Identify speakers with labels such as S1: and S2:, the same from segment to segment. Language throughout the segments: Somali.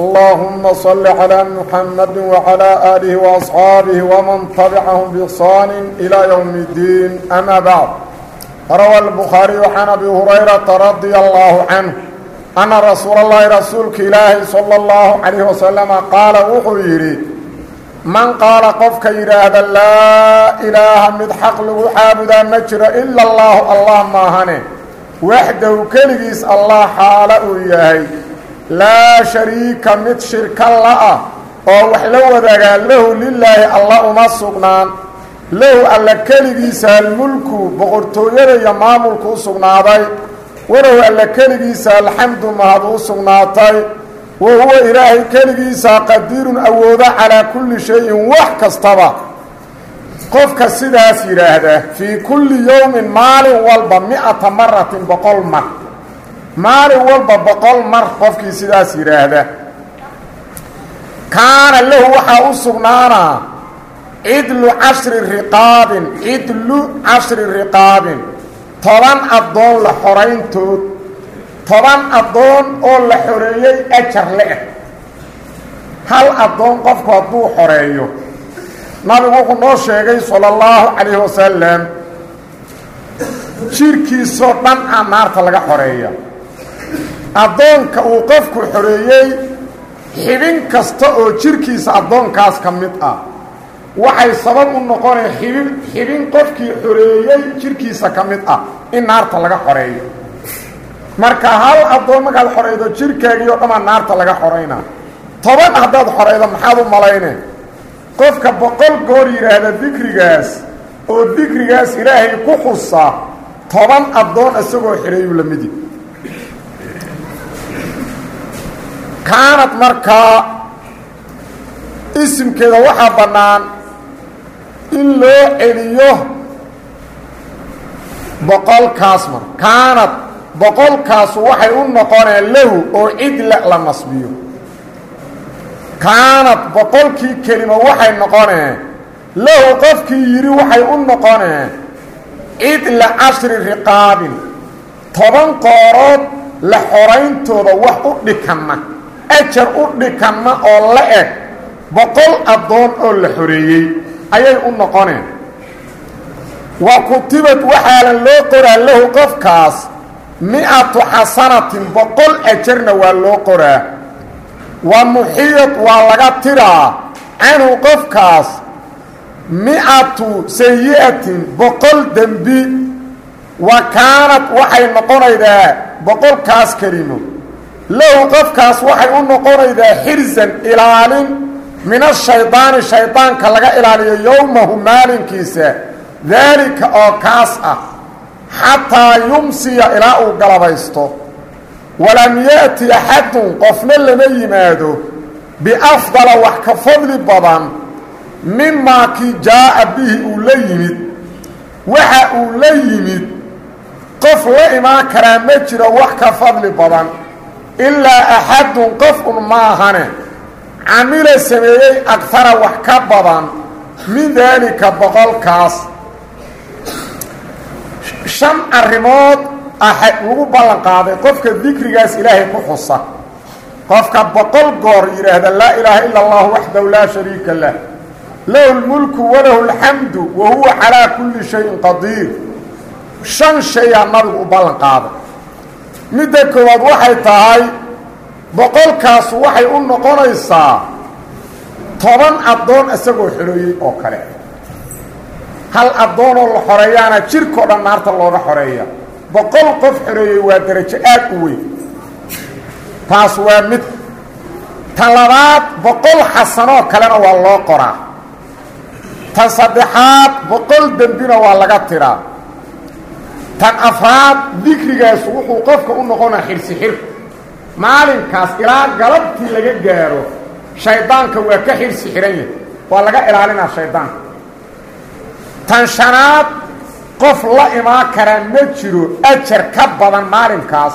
S1: اللهم صل على محمد وعلى آله وأصحابه ومن تبعهم بإحسان إلى يوم الدين أما بعد روى البخاري عن أبي هريرة رضي الله عنه أن رسول الله رسولك إلهي صلى الله عليه وسلم قال وحيري من قال قفك إرادة لا إله مد حق له عابدا مجر إلا الله الله ما هنه وحده كلغيس الله حاله يهي laa shariika mid shirka la-ah oo wax la wadaagaa lahu lilaahi alla uma sugnaan. Lahu alla keligiisa almulku boqortooyada iyo maamulku u sugnaaday. Walahu alla keligiisa alxamdu mahad u sugnaatay. Wa huwa ilaahay keligiisa qadiirun awooda calaa kulli shayin wax kastaba. Qofka sidaas yidhaahda fii kulli yowmin maalin walba mi-ata maratin boqol mar maalin walba boqol mar qofkii sidaas yidhaahda. Kaana lahu waxaa u sugnaanaa cidlu cashri riqaabin cidlu cashri riqaabin. Toban addoon la xorayntood toban addoon oo la xoreeyey ajar le-ah hal addoon qofku hadduu xoreeyo. Nabigu wuxuu noo sheegay sala allahu calayhi wasalam jirkiisoo dhan a naarta laga xoreeya addoonka uu qofku xoreeyey xibin kasta oo jirkiisa addoonkaas ka mid ah. Waxay sabab u noqonaya xibin xibin qofkii xoreeyey jirkiisa ka mid ah in naarta laga xoreeyo. Marka hal addoon markaad xoreydo jirkaagii oo dhammaa naarta laga xorayna toban haddaad xoreydo maxaad u malayne? Qofka boqol goor yidhaahda dikrigaas oo dikrigaas ilaahay ku xusa toban addoon isagoo xidheeyuu la midi kaanad markaa isimkeeda waxaa bannaan in loo celiyo boqolkaas mar. Kaanad boqolkaasu waxay u noqoneen lahu oo cidla la nasbiyo. Kaanad boqolkii kelimo waxay noqoneen lahu qofkii yidhi waxay u noqoneen cidla cashri riqaabin. Toban qoorood la xorayntooda wax u dhikanna ajar u dhikanna oo la eg boqol addoon oo la xoreeyey ayay u noqoneen. Wa kutibad waxaalan loo qoraa lahu qofkaas mi-atu xasanatin boqol ajarna waa loo qoraa. Wa muxiyad waa laga tiraa canhu qofkaas mi-atu sayi-atin boqol dembi wa kaanad waxay noqonaydaa boqolkaas kelimo lahu qofkaas waxay u noqonaydaa xirsan ilaalin min ashaydaani shaydaanka laga ilaaliyo yowmahu maalinkiisa. Daalika oo kaas ah xataa yumsiya ilaa uu galabaysto. Walam yaati axadun qofna lama yimaado biafdala wax ka fadli badan mimaa kii jaa'a bihi uu la yimid. Waxa uu la yimid qof la imaan karaa ma jiro wax ka fadli badan ilaa axadun qof un maahane camila sameeyey agtara wax ka badan min daalika boqolkaas shan arrimood lagu ballan qaaday qofka dikrigaas ilaahay ku xusa qofka boqol goor yidhaahda laa ilaaha ila allahu waxdahu laa shariika lah lahu lmulku walahu alxamdu wa huwa calaa kulli shayin qadiir shan shayaa nabigu u ballan qaaday midda koowaad waxay tahay boqolkaasu waxay u noqonaysaa toban addoon isagoo xorooyey oo kale. Hal addoonoo la xoreeyaana jirkao dhan naarta looga xoreeya. Boqol qof xoreeyey waa darajo aad u weyn. Taas waa mid. Tan labaad boqol xasanoo kalena waa loo qoraa. Tan saddexaad boqol dembina waa laga tiraa. Tan afraad dikrigaasu wuxuu qofka u noqonaa xirsi xir maalinkaas ilaa galabtii laga gaaro shaydaanka waa ka xirsi xihan yahay. Waa laga ilaalinaa shaydaanka. Tan shanaad qof la imaan karaa ma jiro ajar ka badan maalinkaas.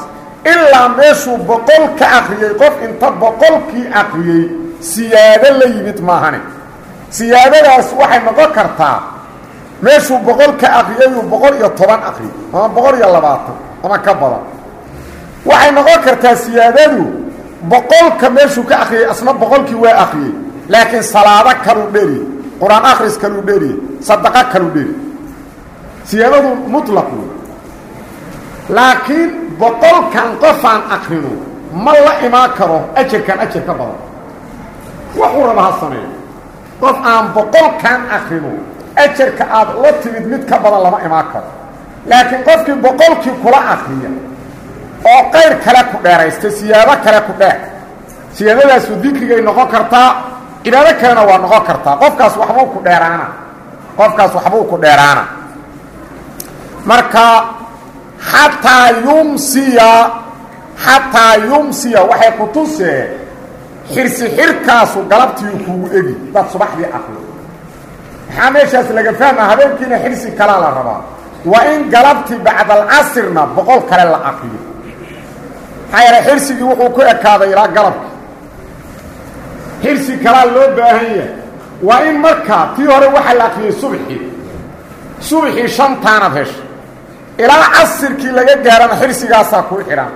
S1: Ilaa meeshuu boqol ka akriyey qof inta boqolkii akriyey siyaado la yimid maahane. Siyaadadaas waxay noqon kartaa meeshuu boqol ka akriyayuu boqol iyo toban akriyo ama boqol iyo labaatan ama ka badan waxay noqon kartaa siyaadadu boqolka meeshuu ka akriyey asna boqolkii waa akriyey laakiin salaado kaluu dheriye qur'aan akhris kaluu dheriye sadaqo kaluu dheriye siyaadadu mutlaq wey laakiin boqolkan qofaan akrino ma la imaan karo ajarkan ajar ka badan waxuu raba ha sameeyo. Qof aan boqolkan akrino ajarka aad la timid mid ka badan lama imaan karo. Laakiin qofkii boqolkii kula akriya oo qayr kale ku dheeraysta siyaado kale ku dheer. Siyaadadaasu dikrigay noqon kartaa cibaado kalena waa noqon kartaa qofkaas waxbuu ku dheeraana. Qofkaas waxbuu ku dheeraana. Marka xataa yumsiya xataa yumsiya waxay ku tusee xirsi xirkaasu galabtiiu kuugu egi. Dad subaxdii akriyo maxaa meeshaas laga fahma habeenkiina xirsi kalaa la rabaa. Waa in galabtii bacdalcasirna boqol kale la akriyo maxaa yeele xirsigii wuxuu ku ekaaday ilaa galabka. Xirsi kalaa loo baahan yahay. Waa in markaa tii hore waxaa la akriyey subxii. Subxii shantaanad hesha ilaa casirkii laga gaarana xirsigaasaa kuu xidhan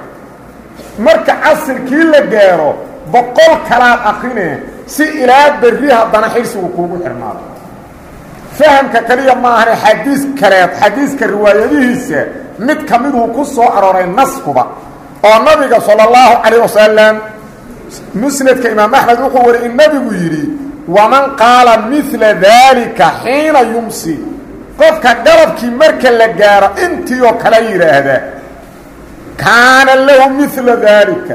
S1: marka casirkii la gaaro boqol kalaad akrinee si ilaa berri haddana xirsigu kuugu xidhnaado fahamka keliya maahane xadiis kaleed xadiiska riwaayadihiisa mid ka miduu ku soo arooray naskuba oo nabiga sala allahu calayh wasalam musnadka imaam axmed wuxuu wari in nabigu yidhi waman qaala midla daalika xiina yumsi. Qofka galabkii marka la gaaro intii oo kale yidhaahda kaana lahu midla daalika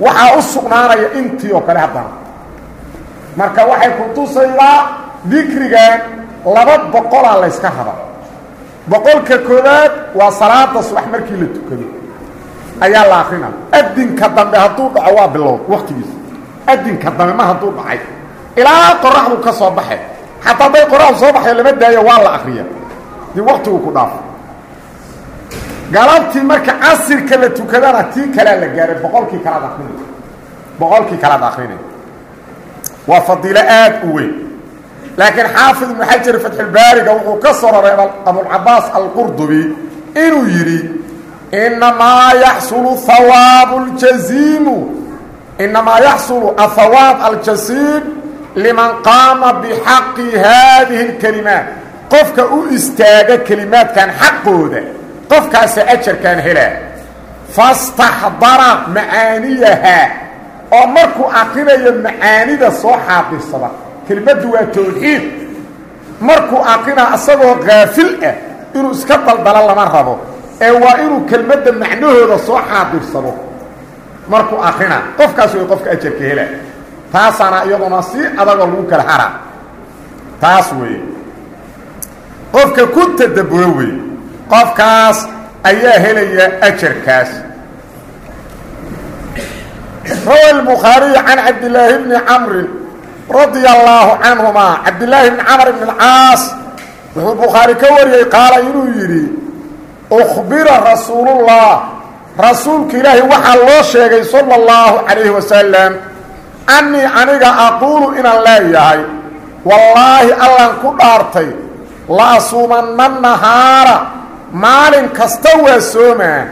S1: waxaa u sugnaanaya intii oo kale haddana. Marka waxay ku tusaydaa dikrigan laba boqolaa layska raba. Boqolka koowaad waa salaada subax markii la tukado ayaa la akrina adinka dambe hadduu dhaco waa bilowd waktigiisa adinka dambe mar hadduu dhacay. Ilaa qoraxdu ka soo baxay xataa hadday qoraxdu soo baxay lama daayo waa la akriya dib waktigu ku dhaafo galabtii marka casirka la tukadana tii kalea la gaaray. Boqolkii kalaad akrinay boqolkii kalaad akrinay waa fadiilo aad u weyn. Laakiin xaafid ibnu xajar fatxulbaariga wuxuu ka soo raray abulcabaas alqurdubi inuu yidhi inamaa yaxsulu hawaabu ljaziimu inamaa yaxsulu ahawaab aljasiim liman qaama bixaqi haadihi اlkelimaat qofka u istaaga kelimaadkan xaqooda qofkaasa ajarkan helaa fastaxdara macaaniyaha oo markuu akrinayo macaanida soo xaadirsada kelmaddu waa tawxiid markuu akrinaa isagoo kaafil ah inuu iska daldalo lama rabo ee waa inuu kelmadda macnahooda soo xaadirsado markuu akrinaa qofkaas way qofka ajarka hela taasaana iyaduna si adagoo lagu kala hara taas weeye qofka ku tadabburo wey qofkaas ayaa helaya ajarkaas rawa الbukhaariي can cabdilaahi bni camrin radia allaahu canهuma cabdilaahi bni camr bn اlcaas wuxuu bukhaari ka wariyey qaala inuu yidhi ukhbira rasuulullah. Rasuulka ilaahay waxaa loo sheegay sala allahu calayhi wasalam annii aniga aquulu inaan leeyahay wallaahi allaan ku dhaartay la asuumanna nahaara maalin kasta waa soomaa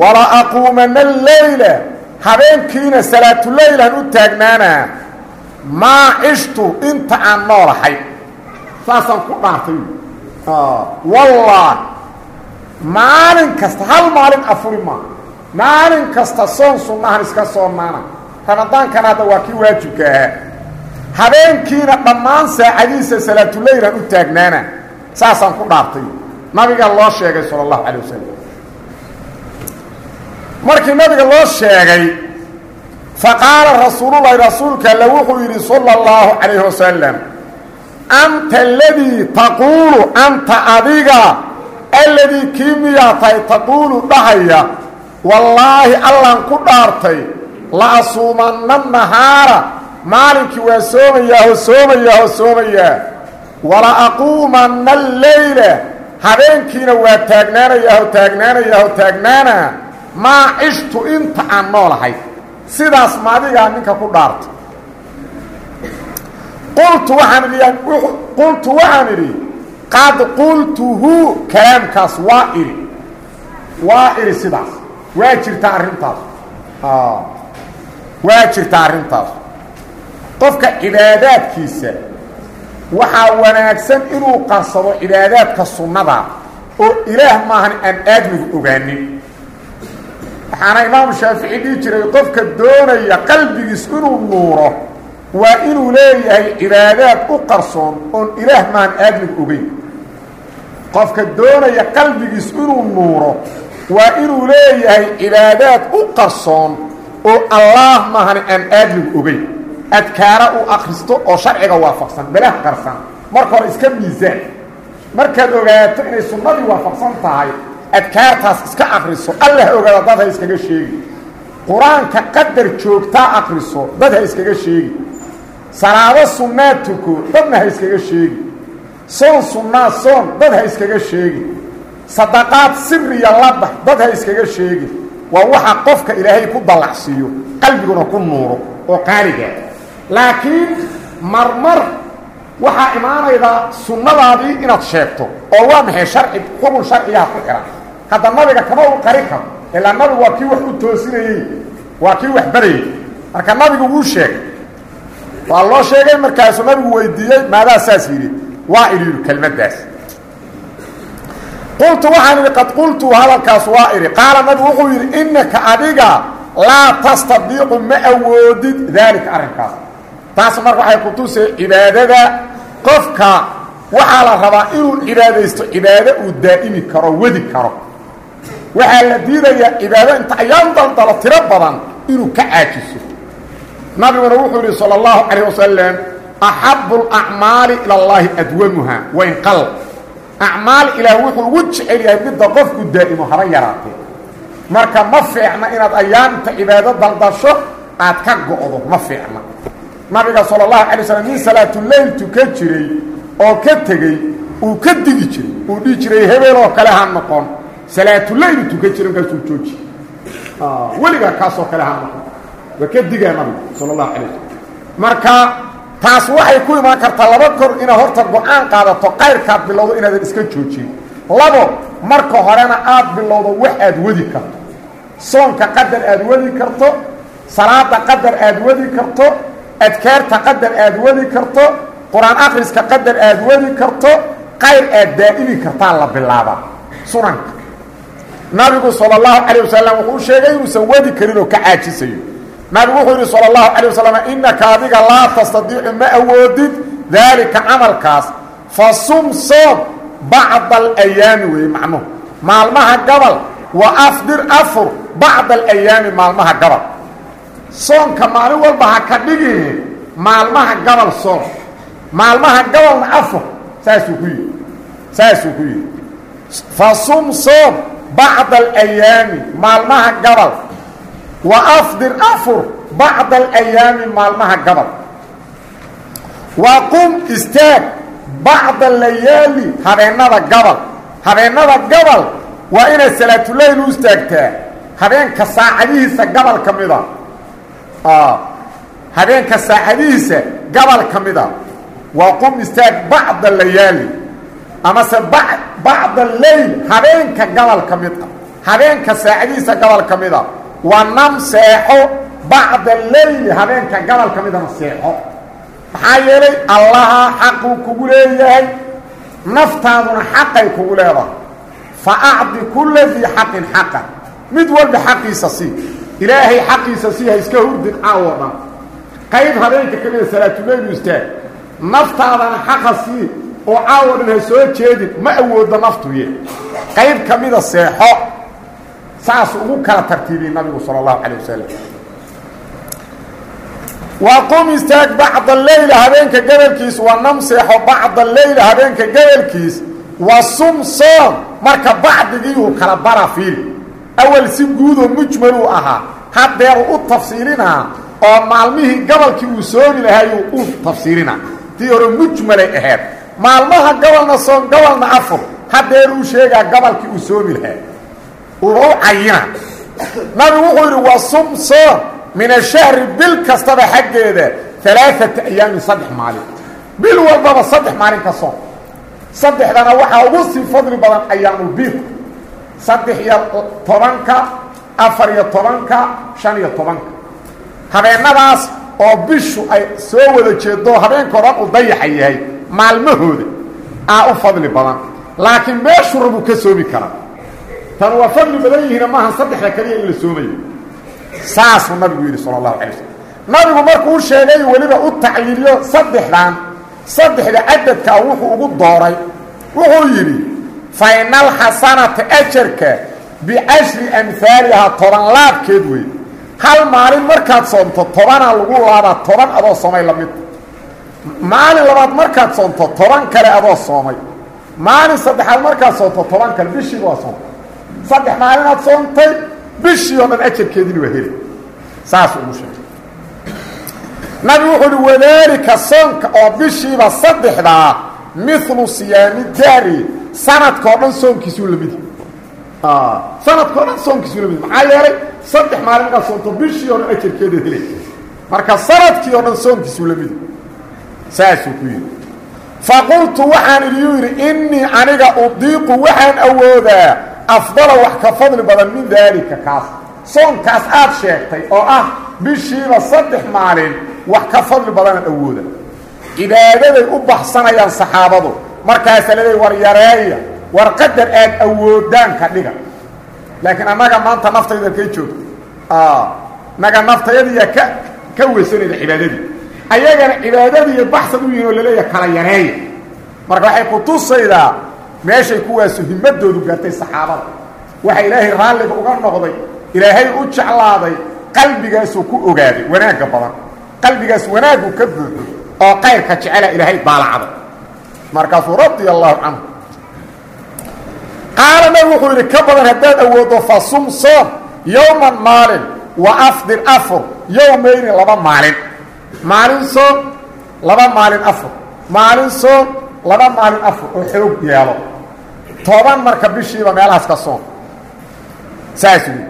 S1: wala aquumanna aleyla habeenkiina salaatuleylaan u taagnaanaa maa cishtu inta aan noolahay. Saasaan ku dhaartay. Wallah maalin kasta hal maalin afuri maa maalin kasta soon sunnahan iska soomaana ramadaankana hadda waa kii waajibka ahaa habeenkiina dhammaan saacadiisa salaatuleylan u taagnaana. Saasaan ku dhaartay. Nabiga loo sheegay sala allahu calay wasalam markii nabiga loo sheegay faqaala rasuululahi rasuulka alle wuxuu yidhi sala اllahu calayhi wasalam anta aladii taquulu anta adiga alladii kii miyaa tahay taquulu dhahaya wallaahi allaan ku dhaartay la asuumanna nahaara. Maalinkii waa soomayaa ho soomayaa ho soomayaa. Wala aquumanna alleyla habeenkiina waa taagnaanayaho taagnaanayaho taagnaana. Maa cishtu inta aan noolahay. Sidaas maadigaa ninka ku dhaarta qultu waxaan idhi qultu waxaan idhi qad qultuhu kalaamkaas waa idhi waa idhi sidaas waa jirtaa arrintaas waa jirtaa arrintaas qofka cibaadaadkiisa waxaa wanaagsan inuu qarsado cibaadaadka sunnada oo ilaah maahan aan aadmigu ogaanin waxaana imaamu shaafici dhihi jiray qofka doonaya qalbigiis inuu nuuro waa inuu leeyahay cibaadaad u qarsoon oon ilaah maahan aadmigu ogeyn qofka doonaya qalbigiis inuu nuuro waa inuu leeyahay cibaadaad u qarsoon oo allaah maahan aan aadmigu ogeyn. Adkaara uu akristo oo sharciga waafaqsan belah qarsan. Marka hore iska miisaan. Markaad ogaato inay sunnadii waafaqsan tahay adkaartaas iska akriso allah ogaada dad ha iskaga sheegi. Qur'aanka qadar joogtaa akriso dad ha iskaga sheegi. Salaado sunnaa tuko dadna ha iskaga sheegi soon sunnaa soon. Dad ha iskaga sheegi sadaqaad siriya labax dad ha iskaga sheegi waa waxa qofka ilaahay ku dallacsiiyo qalbiguna ku nuuro oo qaaliga. Laakiin marmar waxaa imaanaydaa sunnadaadii inaad sheegto oo waa maxay sharci xukun sharcigaha ku xihan hadda nabiga kama u qari karo ilaa nabigu waa kii wax u toosinayey waa kii wax barayey marka nabigu wuu sheegay. Waa loo sheegay markaasuu nabigu weydiiyey maadaa saas yidhi waa idhi yidhi kelmaddaas. qultu waxaan idhi qad qultu hadalkaas waa idhi qaala nabigu wuxuu yidhi innaka adiga laa tastadiiqu ma awoodid. Daalika arrinkaas. Taas marka waxay ku tusay cibaadada qofka waxaa la rabaa inuu cibaadaysto cibaado uu daa'imi karo wadi karo. Waxaa la diidayaa cibaado inta ayaan daldalo tiro inuu ka caajiso. Nabiguna wuxuu yidhi salى اllahu calayh axabu اlacmaali ila اllahi adwamuha wain qal acmaal ilaah wuxuu ugu jecel yahay midda qofku daa'imo haba yaraatee marka ma fiicna inaad ayaanta cibaado daldasho aad ka go'do ma fiicna nabiga salى اlahu alay slam nin salaatuleyl tukan jiray oo ka tegey uu ka digi jiray uu dhihi jiray hebel oo kale ha noqon salaatuleylu tukan jira markaasuu jooji weligaa kaasoo kale ha noqon waa ka digaa nabiga sal اlahu alay slam marka taas waxay ku imaan kartaa laba kor inaad horta go'aan qaadato qayrkaad bilowdo inaadan iska joojin. Labo marka horena aad bilowdo wax aad wadi karto. Soonka qadar aad wadi karto salaada qadar aad wadi karto adkaarta qadar aad wadi karto qur'aan akhriska qadar aad wadi karto qayr aad daa'imi kartaa la bilaaba. Sunanka nabigu sala allahu calayh wasalam wuxuu sheegay inuusan wadi karin oo ka caajisayo nabigu wuxuu yidhi salى اlahu calيه wasalam inaka adiga laa tastadiicu ma awoodid daalika camalkaas fasum soom bacda alayaami weeye macnuhu maalmaha gabal wa afdir afur bacda alayaami maalmaha gabal soonka maalin walba ha ka dhigin maalmaha gabal soom maalmaha gabalna afur saasuu ku yidhi saasuu ku yidhi fasum soom bacda alayaami maalmaha gabal afdir afur bacda alayaami maalmaha gabal qum istaag bacda layaali habeennada gabal habeennada gabal waa inaad salaatuleyl u istaagtaa habeenka saacadihiisa gabal ka mida habeenka saacadihiisa gabal ka mida qum istaag bacda layaali amase bacda leyl habeenka gabal ka mid a habeenka saacadihiisa gabal ka mida waa nam seexo bacda leyli habeenka gabal ka midana seexo. Maxaa yeelay allaha xaquu kugu leeyahay naftaaduna xaqay kugu leedahay. Fa acdi kulla dii xaqin xaqa. Mid walba xaqiisa sii. Ilaahay xaqiisa sii ha iska hurdin caawoo dhan. Qayb habeenka ka mida salaatuleylu istaag naftaadana xaqa sii oo caawo dhan ha soo jeedin ma awoodo naftuye qayb ka mida seexo saas ugu kala tartiibiyey nabigu sal اlahu alيه wasalam waa qum istaag bacda leyla habeenka gebolkiis waa nam seexo bacda leyla habeenka gebolkiis waa sum soom marka bacdigiiuu kala bara fiil awal si guudoo mujmaluu ahaa haddeeru u tafsiilinaa oo maalmihii gobolkii uu soomi lahaayuu u tafsiilinaa tii hore mujmalay ahayd maalmaha gobolna soon gobolna afur haddeer uu sheegaa gobolkii uu soomi lahaa uuba u cayina. Nabigu wuxuu yidhi waa sum soon min ashahri bil kastaba xaggeeda alaaata ayaamin saddex maalin. Bil walbaba saddex maalin ka soon saddexdana waxaa ugu sii fadli badan ayaamulbiid saddex iyo tobanka afar iyo tobanka shan iyo tobanka. Habeenadaas oo bishu ay soo wada jeedo habeenka o dhan uu dayaxa yahay maalmahooda aa u fadli badan. Laakiin meeshuu rabuu ka soomi karaa tan waa fadli badan yihiina maaha saddexda kaliya in la soomayo saasuu nabigu yidhi sala allahu alay slm nabigu markuu sheegay weliba u tacliiliyo saddexdan saddexda cadadkaa wuxuu ugu dooray. Wuxuu yidhi fa ina alxasanata ajarka bicashri amhaalihaa toban laabkeed wey hal maalin markaad soomto tobanaa lagu laabaa toban adoo soomay la midta maalin labaad markaad soomto toban kale adoo soomay. Maalin saddexaad markaad soomto toban kale bishiiba waa saddex maalinaad soontay bishii oo dhan ajarkeediina waa heli. Saas ugu sheegay. Nabi wuxuu uhi wadaalika soonka oo bishiiba saddexdaa milu siyaami daari. Sanadkao dhan soonkiisuu la mid sanadkao dhan soonkiisuu la mid maxaa yeelay saddex maalin markaad soonto bishii oo dhan ajarkeeda helay marka sannadkii oo dhan soonkiisuu la mid saasuu ku yidhi faqultu waxaan idiyuu yidhi innii aniga udiiqu waxaan awoodaa afdala wax ka fadli badan min daalika kaas. Soonkaas aad sheegtay oo ah bishiiba saddex maalin wax ka fadli badanaan awooda. Cibaadaday u baxsanayaan saxaabadu. Markaasa leeday war yareeya war qadar aad awoodaan ka dhiga. Laakiin annaga maanta naftayda kay joogto naga naftayadiiya ka ka weysanayda cibaadadii. Ayagana cibaadadiiyo baxsan u yihiin oo laleeyaha kala yareeya. Marka waxay ku meeshay kuwaasu himmadoodu gaartay saxaabada. Waxa ilaahay raalliga uga noqday ilaahay u jeclaaday qalbigaasuu ku ogaaday wanaagga badan. Qalbigaas wanaaggu ka buuxo oo qayrka jecela ilaahay daalacda markaasuu radia allahu canhu qaala nabi wuxuu yidhi ka badan haddaad awooddo fa sum soom yowman maalin wa afdir afur yowmayni laba maalin. Maalin soom laba maalin afur. Maalin soom laba maalin afur. Oo xoog yeelo toban marka bishiiba meelahaas ka soom saas wi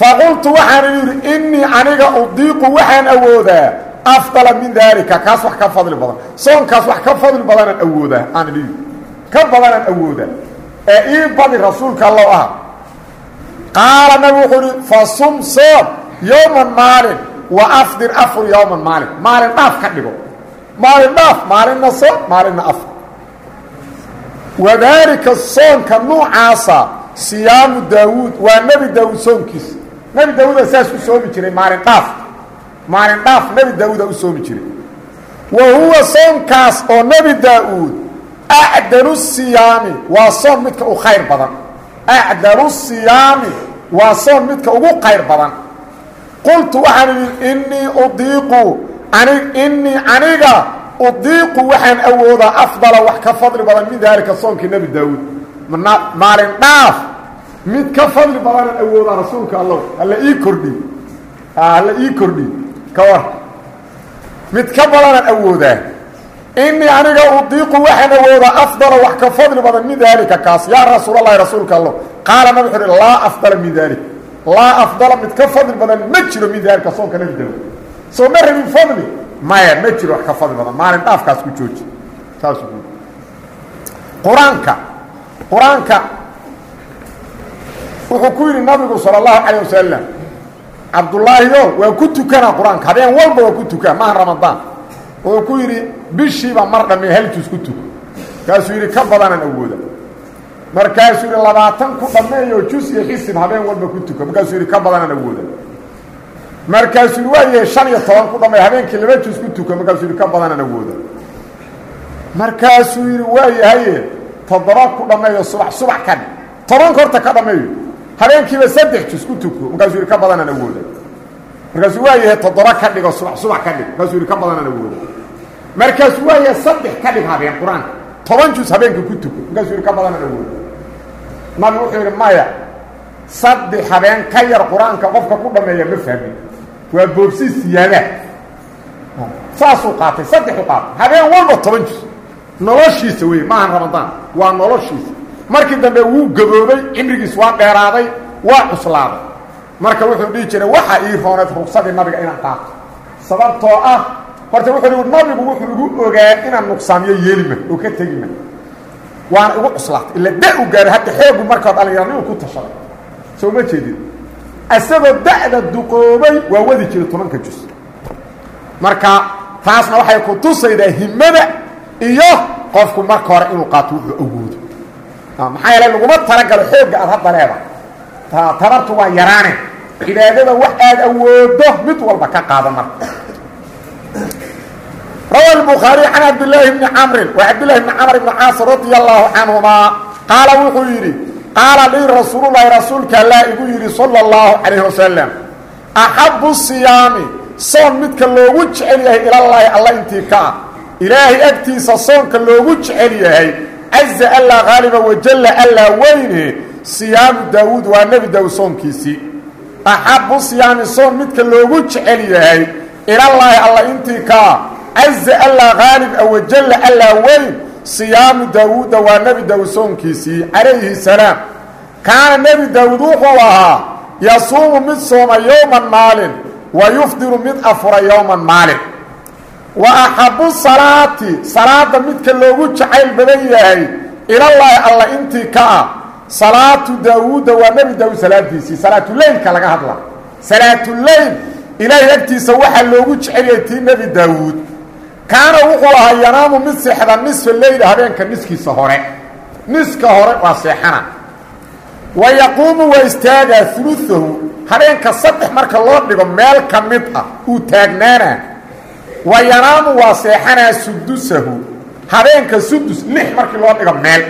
S1: faqultu waxaan yidhi innii aniga udiiqu waxaan awoodaa afdala min daalika. Kaas wax ka fadli badan. Soonkaas wax ka fadli badanaan awoodaa aan idhi. Ka badanaan awoodaa. Ee ii badi rasuulka allow ah. Qaala nabi wuxuu ihi fa sum soom yowman maalin wa afdir afur yowman maalin. Maalin dhaaf ka dhigo. Maalin dhaaf maalinna soom maalinna afur wadaalika soonka nuucaasa siyaamu daawuud waa nebi daawuud soonkiisa nebi daawuuda saas u soomi jiray maalin dhaaf. Maalin dhaaf nebi daawuuda u soomi jiray. Wa huwa soonkaas oo nebi daa-uud acdalu siyaami waa soon midka u khayr badan. Acdalu siyaami waa soon midka ugu khayr badan. Qultu waxaan idhi innii udiiqu ani innii aniga udiiqu waxaan awoodaa afdala wax ka fadli badan min daalika soonkii nebi daawuud. Maalin dhaaf mid ka fadli badanaan awoodaa rasuulka allow halla ii kordhi. Halla ii kordhi. Ka war. Mid ka badanaan awoodaa. Innii aniga udiiqu waxaan awoodaa afdala wax ka fadli badan min daalika kaas. Yaa rasuulallahi rasuulka allow qaala nabi wuxuu uhi laa afdala min daalik laa afdala mid ka fadli badan ma jiro min daalika soonka nebi daawuud. Soo ma rabin fadli maya ma jiro wax ka fadli badan maalin dhaafkaas ku jooji saasuu ku qur-aanka qur-aanka wuxuu ku yidhi nabigu salى اlahu calيه wasalam cabdullaahiyo waa ku tukanaa qur-aanka habeen walba waa ku tukaa maaha ramadaan wuxuu ku yidhi bishiiba mar dhamme hal jus ku tuko markaasuu yidhi ka badanaan awooda markaasuu yidhi labaatan ku dhammeeyo jus iyo xisib habeen walba ku tuko markaasuu yidhi ka badanaan awooda markaasuu yidhi waa yahay shan iyo toban ku dhameeyo habeenkii laba jus ku tuko markaasuu yidhi ka badanaan awooda markaasuu yidhi waa yahaye toddoba ku dhammeeyo subax subax ka dhig. Tobanka ka dhammeeyo habeenkiiba saddex jus ku tuko. Markaasuu yidhi ka badanaan awooda markaasuu waa yahay toddoba ka dhigo subax subax ka dhig. Markaasuu yidhi ka badanaan awooda markaasuu waa yahay saddex ka dhig habeen qur'aanka toban jus habeenka ku tuko. Markaasuu yidhi ka badanaan awooda nabi wuxuu yidhi maya saddex habeen ka yar qur'aanka qofka ku dhameeya ma fahmin waa boobsi siyaadaha saasuu qaatay saddexu qaatay. Habeen walba toban jus noloshiisa wey maahan ramadaan. Waa noloshiisa. Markii dambe wuu gaboobay cimrigiis waa dheeraaday waa cuslaaday. Marka wuxuu dhihi jiray waxa ii rooneed rugsadii nabiga inaan qaato. Sababtoo ah horta wuxuu nabigu wuxuu igu ogaa inaan nuqsaamiyo yeelima oo ka tegima waana igu cuslaatay. Ila da u gaaray hadda xoogu markaa dhallinyaranimu ku tashaday. Soo ma jeedid isagoo da'da duqoobay waa wadi jiray tobanka jus marka taasna waxay ku tusaydaa himada iyo qofku marka hore inuu qaato wuxuu awoodo maxaa yeele laguma talagalo xoogga aad hadda leeda tabartu waa yaraane cibaadada wax aad awoodo mid walba ka qaada marka rawa الbخaarي can cabdاللaahi بni cmri wa cabdالlahi بni cmr بn caas radي الlahu canهumaa qaala wuxuu yidhi qaala lii rasuululahi rasuulka allaa igu yidhi sala اllahu calayh wasalam axabu siyaami soon midka loogu jecel yahay ilallaahi alla intii ka ah ilaahay agtiisa soonka loogu jecel yahay caza allaa haaliba wajalla allaa weyne siyaamu daawuud waa nebi daawud soonkiisii axabu siyaami soon midka loogu jecel yahay ilallaahi alla intii ka ah caza allaa haalib awajalla allaa weyn siyaamu daawuuda waa nebi daawuud soonkiisii calayhi salaam. Kaana nebi daawuud wuxuu ahaa yasuumu mid sooma yowman maalin wa yufdiru mid afura yowman maalin. Wa axabu salaati salaada midka loogu jacayl badan yahay ilallaahi alla intii ka ah salaatu daawuuda waa nebi daawuud salaadiisii salaatuleylka laga hadla salaatuleyl ilaahay agtiisa waxaa loogu jecel tii nebi daawuud kaana wuxuu ahaa yanaamu mid seexda nisfa leyla habeenka niskiisa hore. Niska hore waa seexana. Wa yaquumu waa istaagaa uluahu habeenka saddex marka loo dhigo meel ka mid ah uu taagnaana. Wa yanaamu waa seexanaa sudusahu habeenka sudus lix markii loo dhigo meel.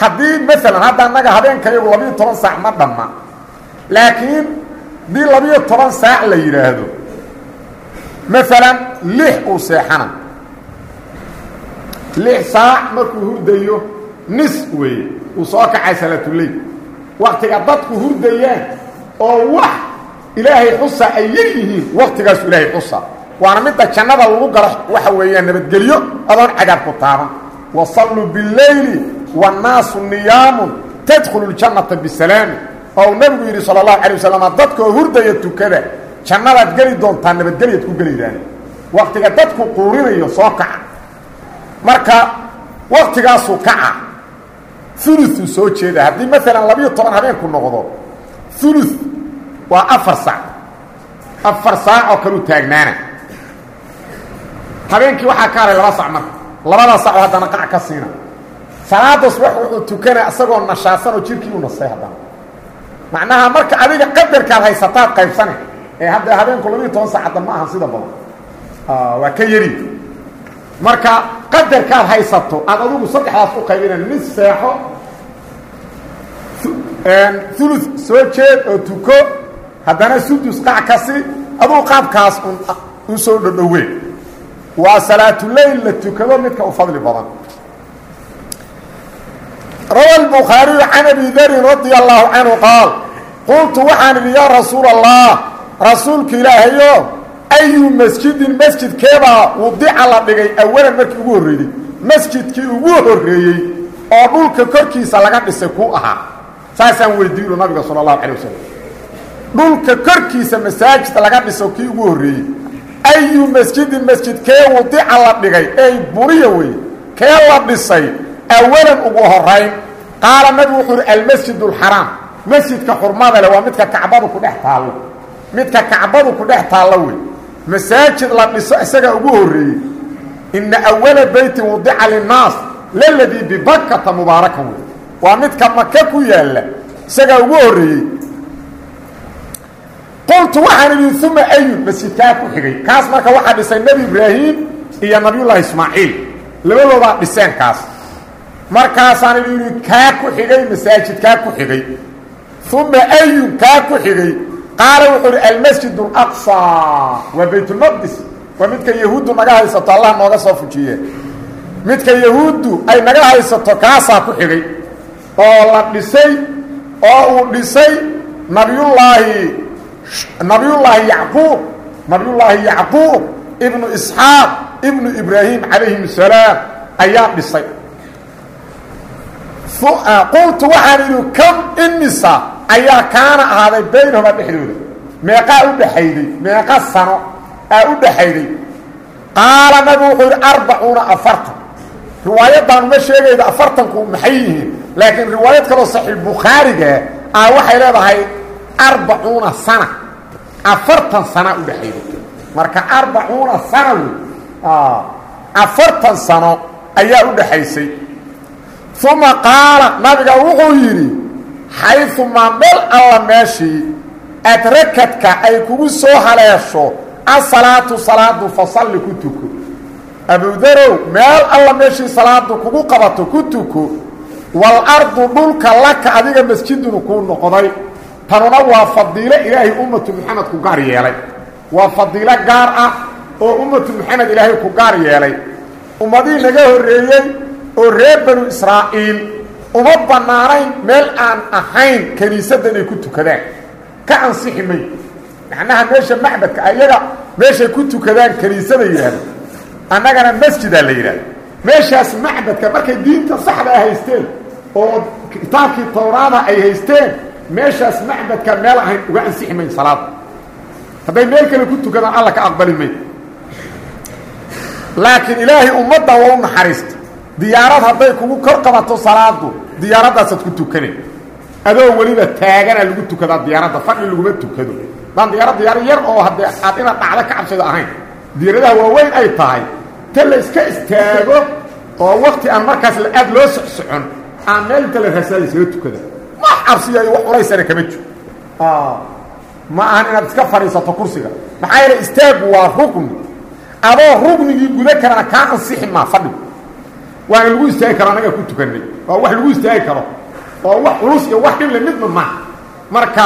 S1: Haddii maalan hadda annaga habeenka iyagu labiyo toban saac ma dhamma. Laakiin haddii labiyo toban saac la yidhaahdo maalan lix uu seexana lix saac markuu hurdayo nis weeye uu soo kacay salaatuleyl waktiga dadku hurdayaan oo wax ilaahay xusa ay yar yihiin waktigaasu ilaahay xusa. Waana midda jannada lagu galo waxa weeyaan nabadgelyo adoon cadaab ku taaban. Wasalluu bileyli wannaasu niyaamun tadkhulu ljannata bisalaami oo uu nabigu yidhi sala allahu calay wasalam dadkaoo hurdaya tukada jannadaad geli doontaa nabadgelyaad ku gelaydaan waktiga dadku quurinayo soo kaca. Marka waktigaasuu kaca. Uluuu soo jeeda. Haddii maalan labiyo toban habeenku noqdo ulu waa afar saac. Afar saac oo kaleu taagnaana. Habeenkii waxaa ka haray laba sac marka. Labada sac oo haddana qac ka siina. Salaadas wax wuxuu tukana isagoo nashaasan oo jirkii u nastay haddana. Macnaha marka adiga qadarkaad haysataad qaybsane hadda habeenku labiyo toban sac hadda ma ahan sida badan. Waa ka yari marka qadarkaad haysato aad adugu saddexdaas u qaybina nis seexo ulu soo jeed oo tuko haddana sudus qac kasi aduu qaabkaas u soo dhodhoween waa salaatuleyl la tukado midka u fadli badan. Rawa الbukhaariyu can abi darin radia allahu canhu qaal qultu waxaan idhi yaa rasuul rasuulka ilaahayo ayu masjidin masjidkeebaa wudica la dhigay awalan markii ugu horreeyey masjidkii ugu horreeyey oo dhulka korkiisa laga dhisay ku ahaa. Saasaan weydiino nabiga sala allahu calay wasalam dhulka korkiisa masaajid laga dhiso kii ugu horreeyey ayu masjidin masjidkee wudica la dhigay. Ey buriya wey. Kee la dhisay? Awalan ugu horayn qaala nabigu wuxuu uhi almasjid اlxaraam masjidka xurmada le waa midka kacbadu ku dhex taallo midka kacbadu ku dhex taallo wey. Masaajid la dhiso isagaa ugu horreeyey. Ina awala beytin wudica linnaas laladii bibakata mubaarakan wey. Waa midka maka ku yaalla isagaa ugu horreeyey. Qultu waxaan idhi uma ayun masjidkaa ku xigay. Kaas marka waxaa dhisay nebi ibraahim iyo nabiyullaahi ismaaciil. Labadoodaa dhiseen kaas. Markaasaan idhi kaa ku xigay masaajidkaa ku xigay. Uma ayun kaa ku xigay qaala wuxuu uhi almasjid اlaqصى waa baytulmaqdis waa midka yahuuddu naga haysato allah nooga soo fujiye midka yahuuddu ay naga haysato kaasaa ku xigay oo la dhisay oo uu dhisay nabiyullaahi nabiyullaahi yacquub nabiyullaahi yacquub ibnu isxaaq ibnu ibraahim calayhim الsalaam ayaa dhisay qultu waxaan idhi kam imisa ayaa kaana ahaaday baynahuma dhexdooda. Meeqaa u dhexayday meeqa sano aa u dhexayday qaala nabigu wuxuu yidhi arbacuuna afartan. Riwaayaddaanu ma sheegayda afartanku maxay yihiin laakiin riwaayad kaloo saxiixbukhaariga ah waxay leedahay arbacuuna sana. Afartan sana u dhexayday marka arbacuuna sana wey afartan sano ayaa u dhexaysay uma qaala nabiga wuxuu yidhi xayumaa meel alla meeshii adrakadka ay kugu soo haleesho asalaatu salaadu fasalli ku tuko abudarow meel alla meeshii salaadu kugu qabato ku tuko walardu dhulka laka adiga masjidunu kuu noqday tanuna waa fadiilo ilaahay ummatu maxamed ku gaar yeelay waa fadiilo gaar ah oo ummatu maxamed ilaahay ku gaar yeelay ummadihii naga horreeyey oo reer banu israa'iil uma bannaanayn meel aan ahayn kiniisadda inay ku tukadaan. Ka ansixi may. Macnaha meesha macbadka ayaga meeshay ku tukadaan kiniisada yidhaahdo. Annagana masjidaa la yidhahdo meeshaas macbadka markay diinta saxda a haysteen oo kitaabkii towraada ay haysteen meeshaas macbadka meel ahayn uga ansixi mayn salaada hadday meel kale ku tukadaan alla ka aqbali may. Laakiin ilaahay ummadda waa u naxariista. Diyaarad hadday kugu kor qabato salaadu diyaaradaasaad ku tukane. Adoo weliba taagana lagu tukadaa diyaaradda fadhi laguma tukado. Daan diyaarad diyaar yar oo haddee aad inaad dhacdo ka cabsida ahayn. Diyaaradaha waaweyn ay tahay ta la iska istaago oo wakti aan markaas aad loo socsocon aan meel inta la rasaa la iskaga tukada. Wax cabsiya iyo wax culaysana kama jiro. Ma ahan inaad iska fadhiisato kursiga. Maxaa yeele istaagu waa rugni adoo rugnigii guda karana kaa ansixi maa fadhigu waana lagu istaagi karo annagaa ku tukanay. Waa wax lagu istaagi karo. Oo wax culus iyo wax dhibla midna maaha marka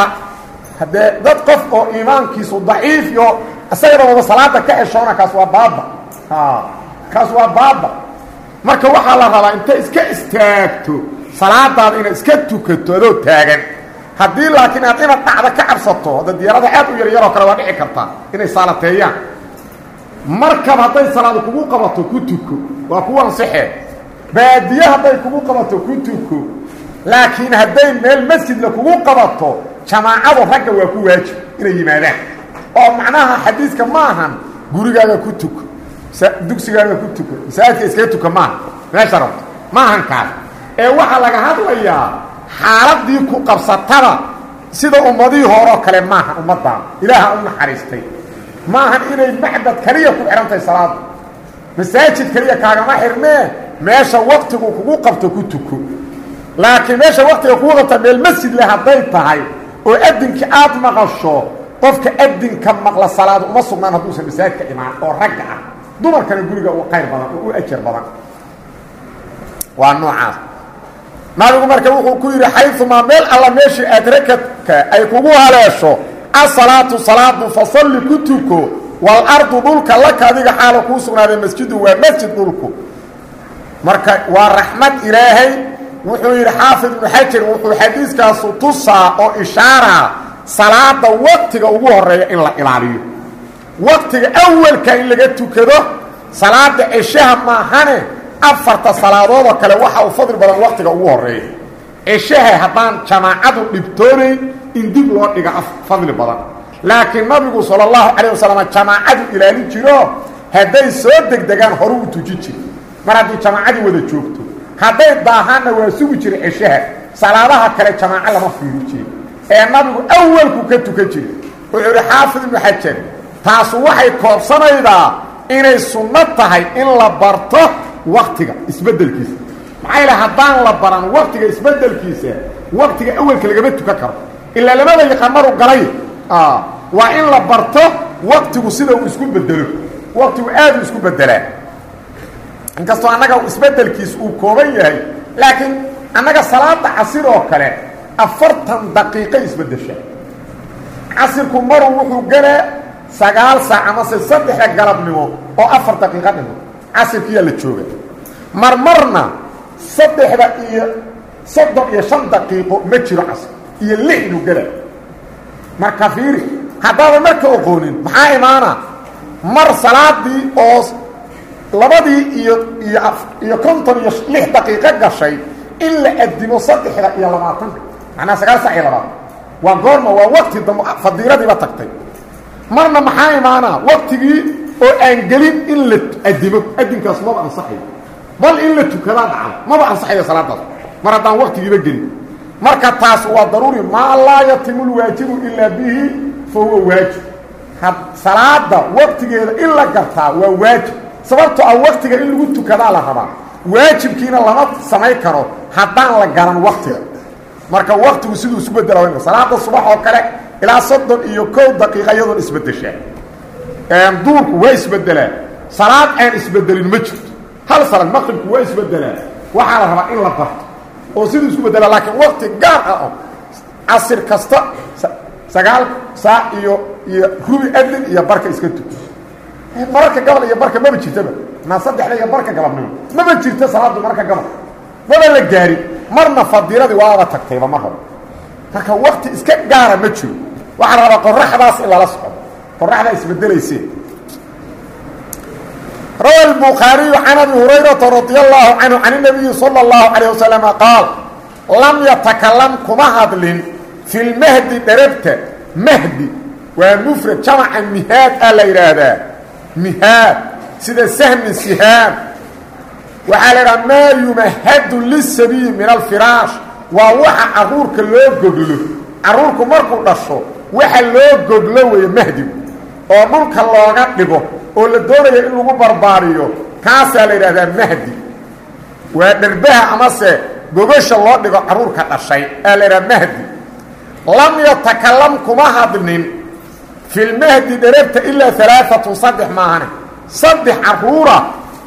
S1: haddee dad qof oo iimaankiisu daciif iyo isagana waba salaada ka xeshoona kaas waa baaba kaas waa baaba marka waxaa la rabaa inta iska istaagto salaadaada inaad iska tukato adoo taagan. Haddii laakiin aad inaad dhacda ka cabsato hadda diyaarada aad u yaryaroo kale waa dhici kartaa inay saalateeyaan. Markab hadday salaada kugu qabato ku tuko waa kuwa ansixee baadiye hadday kugu qabato ku tuko laakiin hadday meel masjidla kugu qabato jamaacadu ragga waa ku waajib inay yimaadaan. Oo macnaha xadiiska ma ahan gurigaaga ku tuko dugsigaaga ku tuko masaajidka iskaga tuka maaha meesha rabto ma ahan kaas. Ee waxaa laga hadlayaa xaaladii ku qabsatada sida ummadihii horeoo kale maaha ummaddan ilaaha u naxariistay. Ma inay macbad keliya ku xidhantahay salaada masaajid keliya kaagama xirnee meesha waktigu kugu qabto ku tuko. Laakiin meesha waktiga kugu qabta meel masjid leh hadday tahay oo adinka aad maqasho qofka adinka maqla salaada uma sugnaan hadduusan masaajidka imaan oo ragga ah. Dumarkana guriga u qayr badan oo u ajar badan. Waa noocaas. Nabigu marka wuxuu ku yidhi xayumaa meel alla meeshii adrakadka ay kugu haleesho asalaatu salaadu fasalli ku tuko walardu dhulka laka adiga xaalo kuu sugnaaday masjidu waa masjid dhulku marka waa raxmad ilaahay wuxuu yidhi xaafid ibnu xajar wuxuu xadiiskaasu tusaa oo ishaaraa salaada waktiga ugu horreeya in la ilaaliyo. Waktiga awalka in laga tukado salaada ceshaha maahane afarta salaadoodoo kale waxa uu fadli badan waktiga ugu horreeya ceshaha haddaan jamaacadu dhibtoonayn in dib loo dhiga fadli badan. Laakiin nabigu sala allahu calayh wasalam jamaacadu ilaalin jiro hadday soo degdegaan horu u tuji jiri mar haddii jamaacadii wada joogto hadday daahaanna waa sugi jira ceshaha salaadaha kale jamaaco lama fiiri jiri ee nabigu awalku ka tukan jiri wuxuu idhi xaafid ibnu xajar taasu waxay koobsanaydaa inay sunno tahay in la barto waktiga isbeddelkiisa. Maxaa yaele haddaan la baran waktiga isbeddelkiisa waktiga awalka lagama tukan karo. Ilaa lamada yaqaan maru galay waa in la barto waktigu sida uu isku bedelo waktigu aad uu isku bedelaa inkastoo annaga isbeddelkiisa uu kooban yahay laakiin annaga salaada casir oo kale afartan daqiiqay isbeddesha casirku maruu wuxuu galaa sagaal saac amase saddexda galabnimo oo afar daqiiqo dhimo casirkiyaa la jooga. Marmarna saddexda iyo soddon iyo shan daqiiqo ma jiro casir iyo lixdu gala marka fiiri haddaadan marka oqoonin maxaa imaana? Mar salaadii oo labadii iyo iyo iyo konton iyo lix daqiiqo gashay in la adimo saddexda iyo labaatanka macnaa sagaal sac iyo labaatan waa goorma waa waqti dambe fadiiladiiba tagtay. Marna maxaa imaanaa? Waqtigii oo aan gelin in la adimo adinkaas maba ansaxayo bal in la tukadaa dhacan maba ansaxayo salaadaas. Mar haddaan waqtigiiba gelin. Marka taas waa daruuri. Maa laa yatimu lwaajibu ilaa bihi fa huwa waajib. Salaada waqtigeeda in la gartaa waa waajib sababtoo ah waqtiga in lagu tukadaa la rabaa. Waajibkiina lama samayn karo haddaan la garan waqtiga. Marka waqtigu siduu isu bedela salaada subax oo kale ilaa soddon iyo kow daqiiqa iyadoon isbedeshaa duurku waa isbedelaa salaad aan isbedelin ma jirto. Hal salaad maqribku waa isbedelaa waxaa la rabaa in la barto. Oo siduu isku bedelaa laakiin waqti gaar ah oo casir kasta sagaal saac iyo iyo rubi adin iyo barka iska tuko mararka gabal iyo barka maba jirtaba naa saddexda iyo barka galabnimo maba jirto salaadu mararka gabal maba la gaarin marna fadiiladii waaba tagtayba mar hore marka waqti iska gaara ma jiro waxaa la rabaa qoraxdaas in lala socdo qoraxdaa isbedelaysee rawa الbukhaariyu can abi hurayrata radi allahu canhu can الnabiyi salى اllahu عalيه wasalam qaal lam yatakalam kuma hadlin fi lmahdi dherabta mahdi waa mufrad jamaca mihaad a la yidhaahdaa mihaad sida sahmin sihaam waxaa la idhaha maa yumahadu lisabiyi min alfiraash. Waa waxa caruurka loo goglo. Caruurku markuu dhasho waxa loo goglo weeye mahdigu oo dhulka looga dhigo oo la doonayo in lagu barbaariyo. Kaasaa la yidhahdaa mahdi. Waa dherbaha amase gogasha loo dhigo caruurka dhashay aa la yidhaha mahdi. Lam yatakalam kuma hadlin fi lmahdi dherabta ilaa alaaatun saddex maahane saddex caruura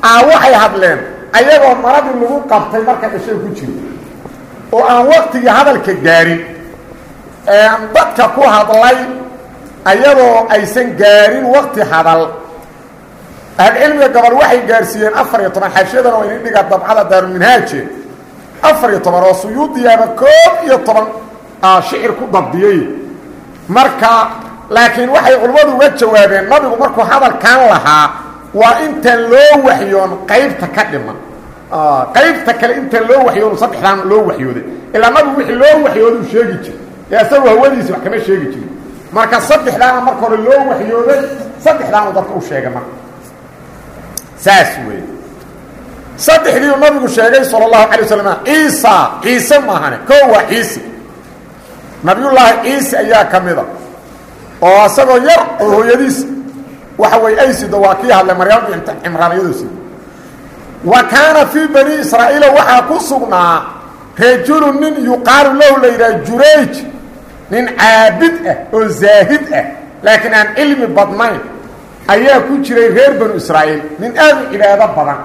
S1: aa waxay hadleen ayagoo maradii lagu qabtay marka dhashay ku jiro oo aan waqtigii hadalka gaarin dadka ku hadlay ayadoo aysan gaarin waqti hadal ahlucilmiga gobol waxay gaarsiiyeen afar iyo toban xashiyadana waa idin dhigaa dabcada daaruminhaaje afar iyo toban oo suyuudiyaaba koob iyo toban shicir ku dabdiyey marka laakiin waxay culimmadu uga jawaabeen nabigu markuu hadalkan lahaa waa intaan loo waxyoon qaybta ka dhiman. Qaybta kale intaan loo waxyoon saddexdaan loo waxyooday. Ilaa nabigu wixii loo waxyooday uu sheegi jir ee asagu hawadiisa wax kama sheegi jirin. Marka saddexdaana marka hore loo waxyooday saddexdaanu dadka u sheegay marka. Saas weeye. Saddexdiiu nabigu sheegay sala allahu calay wasalam ciisa ciise maahane koo waa ciise nabiyullaahi ciise ayaa ka mida oo isagoo yar oo hooyadiis waxa weye aysido waa kii hadlay maryam binta cimraan wa kaana fii bani israa'iila waxaa ku sugnaa rajulu nin yuqaalu lahu la jurayj nin caabid ah oo zaahid ah laakiin aan cilmi badnayn ayaa ku jiray reer banu israa'iil. Nin aad u badan.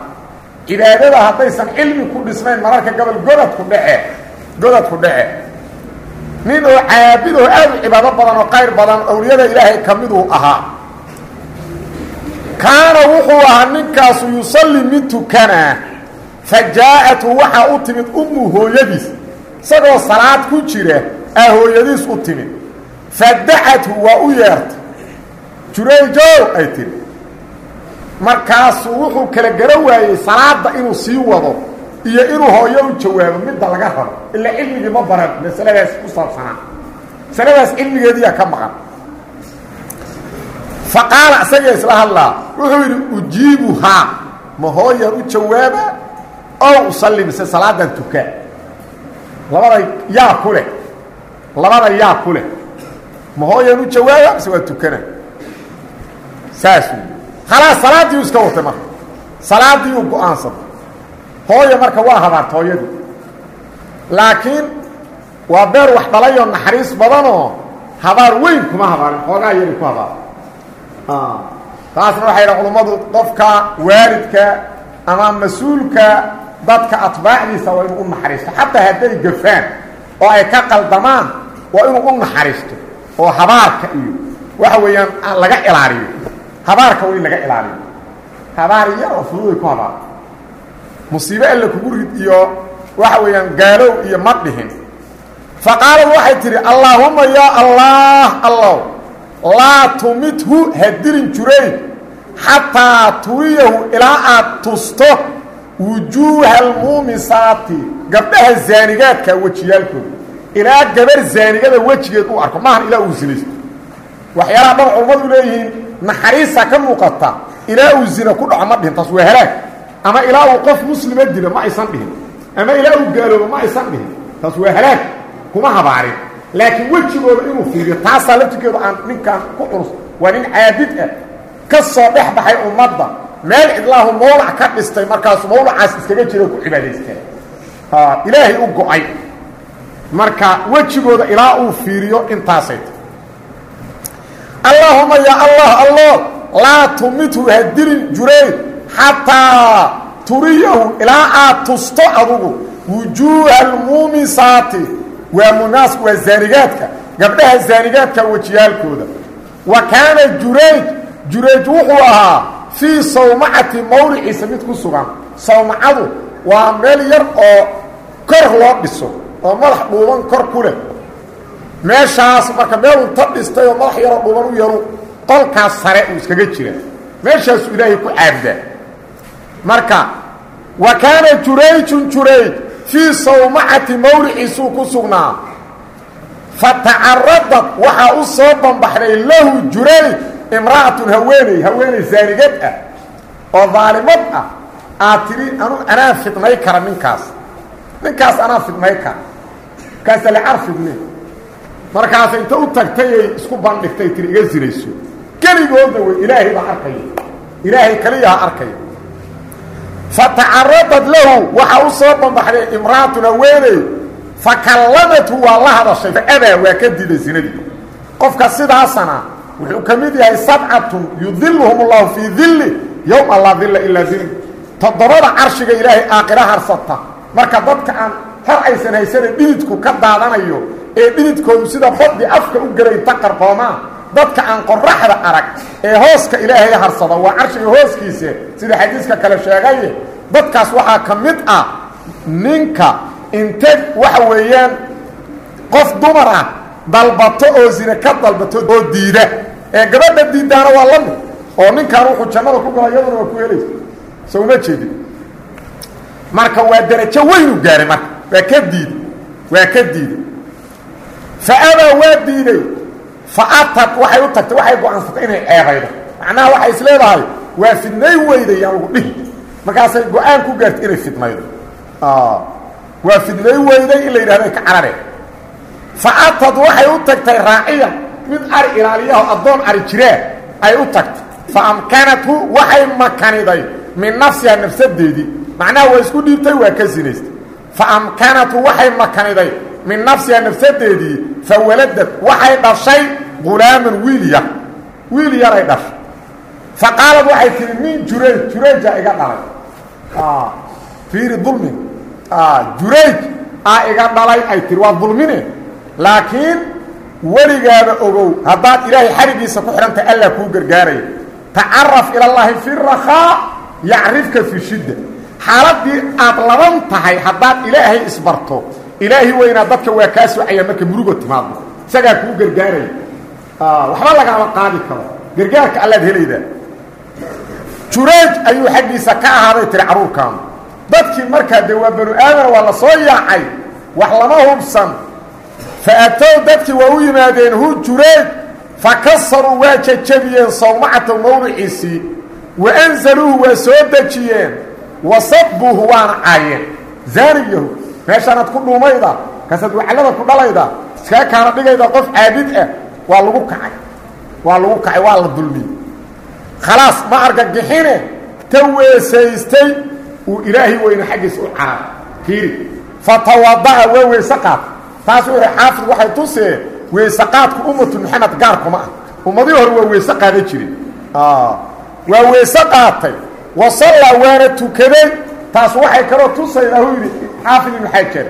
S1: Cibaadada haddaysan cilmi ku dhisnayn mararka gobol godadku dhece godadku dhece nin oo caabid oo aad u cibaado badan oo qayr badan awliyada ilaahay ka miduu ahaa. Kaana wuxuu ahaa ninkaasu yusalli mid tukanaa fa jaa-athu waxaa u timid ummu hooyadiis. Isagoo salaad ku jira aa hooyadiis u timid. Fa dacathu waa u yeertay. Jurayjow ay tiri markaasuu wuxuu kala gara waayey salaada inuu sii wado iyo inuu hooyo u jawaabo midda laga rabo ilaa cilmigii ma baran masaladaas ku saabsanaa masaladaas cilmigeediyaa ka maqan. Fa qaala isaga isla hadlaa wuxuu yidhi ujiibuhaa ma hooyan u jawaaba? Ow usalli mise salaadan tukaa labada yaa ku leh labada yaa ku leh. Ma hooyan u jawaaba? Mise waa tukana. Saas wy khalaas salaaddii u iska watay marka. Salaaddii uu go'aansaday hooya marka waa habaarta hooyadii laakiin waa beer wax dhalayoo naxariis badanoo habaar weyn kuma habaarin xoogaa yari ku habaar. Taasna waxay dhaha culummadu qofka waalidka ama mas'uulka dadka atbaacdiisa waa inuu u naxariisto. Xataa hadday gafaan oo ay ka qaldamaan waa inuu u naxariisto oo habaarka iyo waxa weeyaan laga ilaaliyo. Habaarka waa in laga ilaaliyo. Habaar yar oo fududay ku habaar musiibe alla kugu rid iyo waxa weeyaan gaalow iyo ma dhihin. Fa qaalad waxay tidhi allaahumma yaa allah allow laa tumithu ha dilin jurayd xataa turiyahu ilaa aad tusto wujuuha almuumisaati gabdhaha zaanigaadka wejiyaalkooda ilaa gabar zaanigada wejigeed u arko maahan ilaa uu sinaysto waxyaalaha dhan culammadu leeyihiin naxariisa ka muuqata ilaa uu zina ku dhaco ma dhihin taas waa halaag ama ilaa uu qof muslima dilo ma aysan dhihin. Ama ilaa uu gaaloobo ma aysan dhihin. Taas waa halaag. Kuma habaarin. Laakiin wejigooda inuu fiiriyo taasaa laftirkeedu aan ninkaan ku culus waa nin caabid ah. Ka soo dhex baxay ummadda. Meel cidlaahu mawlac ka dhistay markaasuu mawlacaas iskaga jiro ku cibaadaystaa ilaahay u go'ay. Marka wejigooda ilaa uu fiiriyo intaasay. Ta allaahuma ya allah allo laa tumithu ha dilin jurayd xataa turiyahu ilaa aad tusto adugu wujuuha almuumisaati waa munaas waa zaanigaadka gabdhaha zaanigaadka wejiyaalkooda wa kaana jurayj jurayj wuxuu ahaa fii sawmacati mawliciisa mid ku sugan. Sawmacadu waa meel yar oo kor loo dhiso oo madax dhuuban kor ku leh. Meeshaas marka meeluu ta dhistay oo madax yaroo dhuuban u yaru qolkaas sare uu iskaga jira meeshaasuu ilaahay ku caabudaa marka wa kaana jurayjun jurayj fii sawmacati mawliciisuu ku sugnaa. Fa tacaradad waxaa u soo bambaxday lahu jurayj imra'atun haweeney haweeney zaanigad ah oo daalimad ah. Aad tidhi anu anaa fidnay kara ninkaas. Ninkaas anaa fidnay kara markaasa lacar fidne. Markaasa inta u tagtayay isku bandhigtay tiri iga sinayso keligoodna wey ilaahay baa arkaya ilaahay kaliyaha arkaya fatacaradad lahu waxaa u soo bambaxday imra'atun haweeney fakallamathu waa la hadashay faabaa waa ka diiday sinadii qofka sidaasana wuxuu ka mid yahay sabcatun yudiluhum allahu fii dilli yowma laa dilla ilaa dilli toddobada carshiga ilaahay aakhira harsata marka dadka aan hor aysan haysanin dhididku ka daadanayo ee dhididkoodu sida baddi afka u gelay taqarqoomaa dadka aan qoraxda arag ee hooska ilaahay harsada waa carshiga hooskiisa sida xadiiska kale sheegaye dadkaas waxaa ka mid ah ninka inte waxa weeyaan qof dumar ah dalbato oo zine ka dalbato oo diida. Ee gabadha diidaana waa la mid oo ninkaan wuxuu jannada ku gala iyaduna waa ku helaysa so uma jeedin. Marka waa darajo weynu gaaray marka waa ka diiday waa ka diiday fa abaa waa diiday fa atad waxay u tagtay waxay go'aansatay inay ceebaydo macnaha waxay is leedahay waa fidnay weyday yaan lagu dhihi. Markaasay go'aan ku gaartay inay fidnaydo. Waa fidnay weyday in la yidhahdo ay ka carareen fa atad waxay u tagtay raaciya mid ari ilaaliyaho addoon ari jiraa ay u tagtay. fa amkanathu waxay makaniday min nafsiha nafsadeedii macnaha waa isku dhiibtay waa ka sinaystay fa amkanathu waxay makaniday min nafsiha nafsadeedii fa waladad waxay dhashay gulaaman wiil yar wiil yaray dhashay fa qaalad waxay tihi min jurayj jurayja iga dhalay. Fiiri dulmi. Jurayj aa iga dhalay ay tihi waa dulmine. Laakiin weligaaba ogow haddaad ilaahay xarigiisa ku xidhantay allah kuu gargaaraya. Tacaraf ilallaahi fi rakhaa yacrifka fi shidda. Xaaladdii aad laban tahay haddaad ilaahay isbarto ilaahi weynaa dadka waa kaa socaya marka murugo timaado isagaa kuu gargaaraya waxba lagaama qaadi karo. Gargaarka allaad helaydaa juraaj ayuu xaggiisa ka ahaaday tiri carruurkaanu dadkii markaa dee waa banu aadana waa la soo yaacay wax lama hubsan. Fa atow dadkii waa u yimaadeen hu juraaj fa kasaruu waa jajabiyeen sawmacata mawdiciisii. Wa anzaluuhu waa soo dejiyeen. Wa sabbuuhu waana caayeen. Zaaniyahu meeshaanaad ku dhuumayda kaasaad wacallada ku dhalayda iskaga kaana dhigayda qof caabid ah waa lagu kacay. Waa lagu kacay waa la dulmiyey. Khalaas ma argagixine ta weesaystay uu ilaahay weyne xaggiisa u caara fiiri fatawada'a waa weyse qaad taas wuxuu xaafid waxay tusee weyse qaadku ummatu maxamed gaarkuma ah. Ummadii hore waa weyse qaadan jiren waa weyse qaatay wa sallaa waana tukaday. Taas waxay kaloo tusaydaa hu yidhi xaafid ibnu xajar.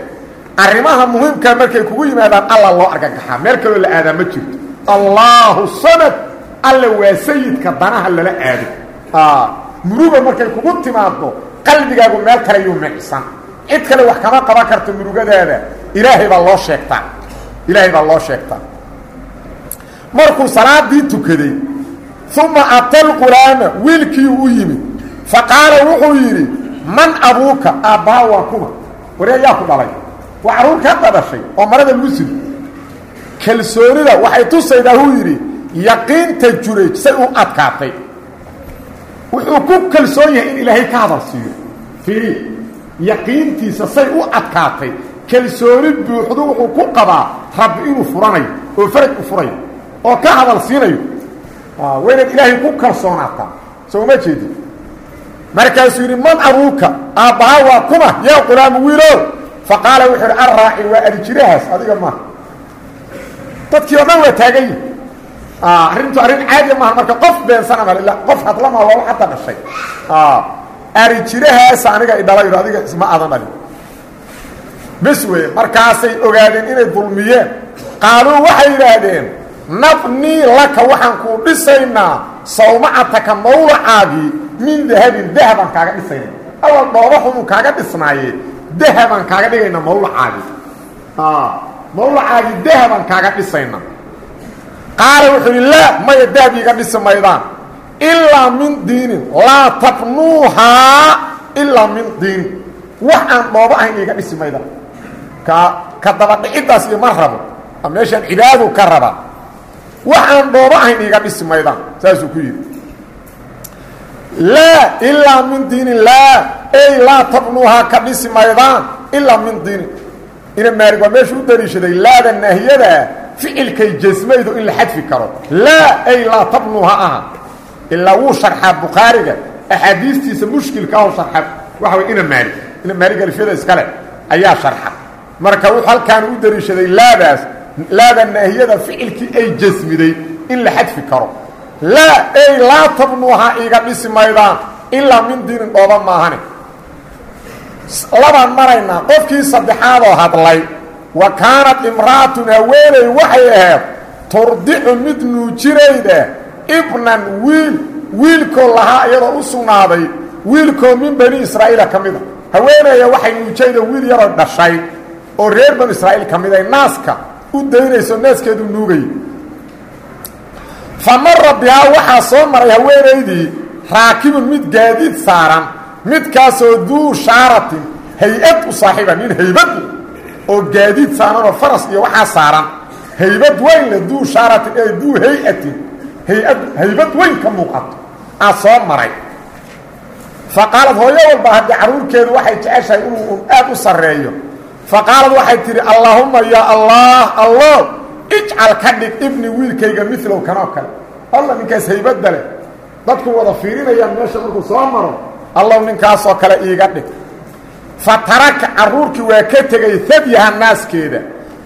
S1: Arrimaha muhiimkaa markay kugu yimaadaan alla loo argagaxaa. Meel kaloo la aadaa ma jirto allaahu samad. Alla waa sayidka danaha lala aado. Muruga markay kugu timaaddo qalbigaagu meel kale yuu micsan cid kale wax kama qaban karto murugadaada. Ilaahay baa loo sheegtaa. Ilaahay baa loo sheegtaa. Markuu salaadii tukaday uma ata lqulaama wiilkii u yimid. Fa qaala wuxuu yidhi man abuuka aabbaha waa kuma waree yaa ku dhalay. Waa carruur ka oo marada muslim kalsoonida waxay tusaydaa huu yidhi yaqiinta jurayj say u adkaatay. Wuxuu ku kalsoon yahay in ilaahay ka hadal siiyo. Fiiri yaqiintiisa say u adkaatay. Kalsooni buuxdu wuxuu ku qabaa rabbi inuu furanayo oo faraj u furayo oo ka hadal siinayo. Waa ilaahay ku kalsoonaataa soo ma jeedin? Markaasuu yidhi man abuuka aabbaha waa kuma yaa qulaamu wiilo fa qaala wuxuu yidhi arraaci waa adijirahaas adiga maaha dadkii oo dhan waa taagan yihi arrintu arrin caadiya maaha marka qof beensana mal ila qof hadlama loola xataa dhashay. Arijirahaasa aniga idhalay adiga isma aadan dhalin. Bes weye markaasay ogaadeen inay dulmiyeen. Qaaluu waxay yidhaahdeen nabnii laka waxaan kuu dhisaynaa sawmacataka mawlacaagii min dahabin dahabaan kaaga dhisayna awal dhooba xunuu kaaga dhisnaaye dahabaan kaaga dhigayna mawlacaagii mawlacaagii dahabaan kaaga dhisayna. Qaala wuxuu yidhi laa maya dahab iiga dhisi maydaan. Ilaa min diinin. Laa tabnuuhaa ilaa min diinin. Wax aan dhoobo ahayn iiga dhisi maydaan. Ka ka dabadhiciddaas iyo ma rabo meeshaan cibaadu ka raba wax aan dhoobo ahayn iiga dhisi maydaan saasuu ku yidhi. Laa ilaa min diinin laa ey laa tabnuuhaa ka dhisi maydaan ilaa min diinin ina maalig waa meeshu u dariishaday laada naahiyadaa ficilkay jasmaydu in la xadfi karo. Laa ay laa tabnuuha aha. Ilaa wuu sharxaa bukhaariga. Axaadiistiisa mushkilka aho sharxa. Waxa way ina maalig ina maalig iskale ayaa sharxa. Marka wuxuu halkaan u dariishaday laadaas laada naahiyada ficilkii ay jasmiday in la xadfi karo. Laa ey laa tabnuuha iiga dhisi maydaan ilaa min diinin dhooba maahane labaan maraynaa qofkii saddexaadoo hadlay wa kaanat imra'atun haweeney waxay ahayd turdicu mid nuujinayda ibnan wiil wiilkoo lahaa iyadoo u sugnaaday wiilkoo min bani israa'iila ka mida haweeneeya waxay nuujayda wiil yaroo dhashay oo reer banu israa'iil ka miday naaska u daynayso naaskeedu nuugay. Fa mara waxaa soo maray haweenaydii raakibun mid gaadiid saaran midkaasoo duu shaaratin hay'ad u saaxiiba nin haybad oo gaadiid saaranoo faras iyo waxaa saaran. Haybad weyn le duu shaaratin ee duu hay'atin. Hay'ad weyn ka muuqato. Aa maray. Fa qaalad hooyo walba haddii carruurkeedu waxay jeceshahay inuu aad u sarreeyo. Fa qaalad waxay tidhi allaahumma yaa allah allo ijcal ka ibni wiilkayga milow kanoo kale. Ninkaas haybadda leh. Dadku wada fiirinayaan meesha markuu soo maro allow ninkaasoo kale iiga dhig. Fa taraka waa ka tegey hadyaha naaskeeda.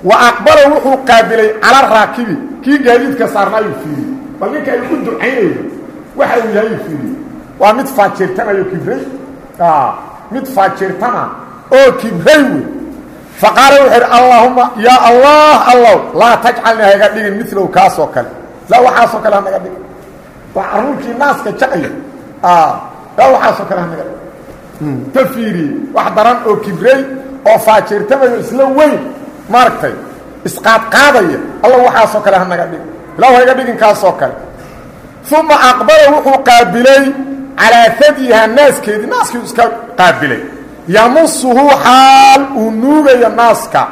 S1: Wa aqbala wuxuu qaabilay cala raakibi kii gaadiidka saarnaayuu fiiriyey bal ninka ay ku ducaynaydo waxa uu yahay uu fiiriyey waa mid faajirtanayo kibray mid faajirtana oo kibray wey fa wuxuu idhi allaahumma yaa allah allow laa tajcalnii hayga dhigin milow kaasoo kale. Laa waxaasoo kale hanaga dhigin. Waa carruurkii naaska jacaya laa waxaasoo kale hanaga dhigin ka wax daran oo kibrey oo faajirtamayo isla weyn maaragtay isqaadqaadaya alla waxaasoo kale hanaga dhigin ilaa hayga dhigin kaasoo kale. Uma aqbala wuxuu qaabilay calaa hadyiha naaskeedii naaskii iska qaabilay. Yamusuhu xaal uu nuugayo naaska.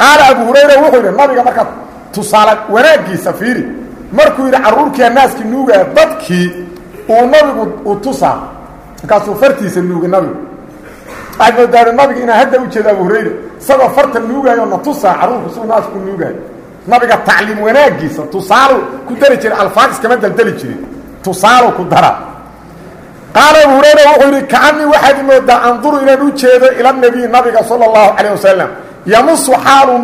S1: Qaala abu hurayra wuxuu yidhi nabiga markaa tusaale wanaaggiisa fiiri. Markuu yidhi carruurkiia naaskii nuugaya dadkii uu nabigu uu tusaa markaasuu fartiisa nuugay nabigu. Waxaad moodaari nabiga inaa hadda u jeeda abu hurayra farta nuugaayo na tusaa carruurku suu naasku nuugaayo nabiga tacliim wanaaggiisa tusaalu ku dari jiray alfaad iskama daldeli jirin. Tusaalu ku dara. Qaala abu hurayra wuxuu yidhi kaanii waxaad moodaa anduru inaan u jeedo ila nebiy nabiga sala allahu calayh wasalam yamusu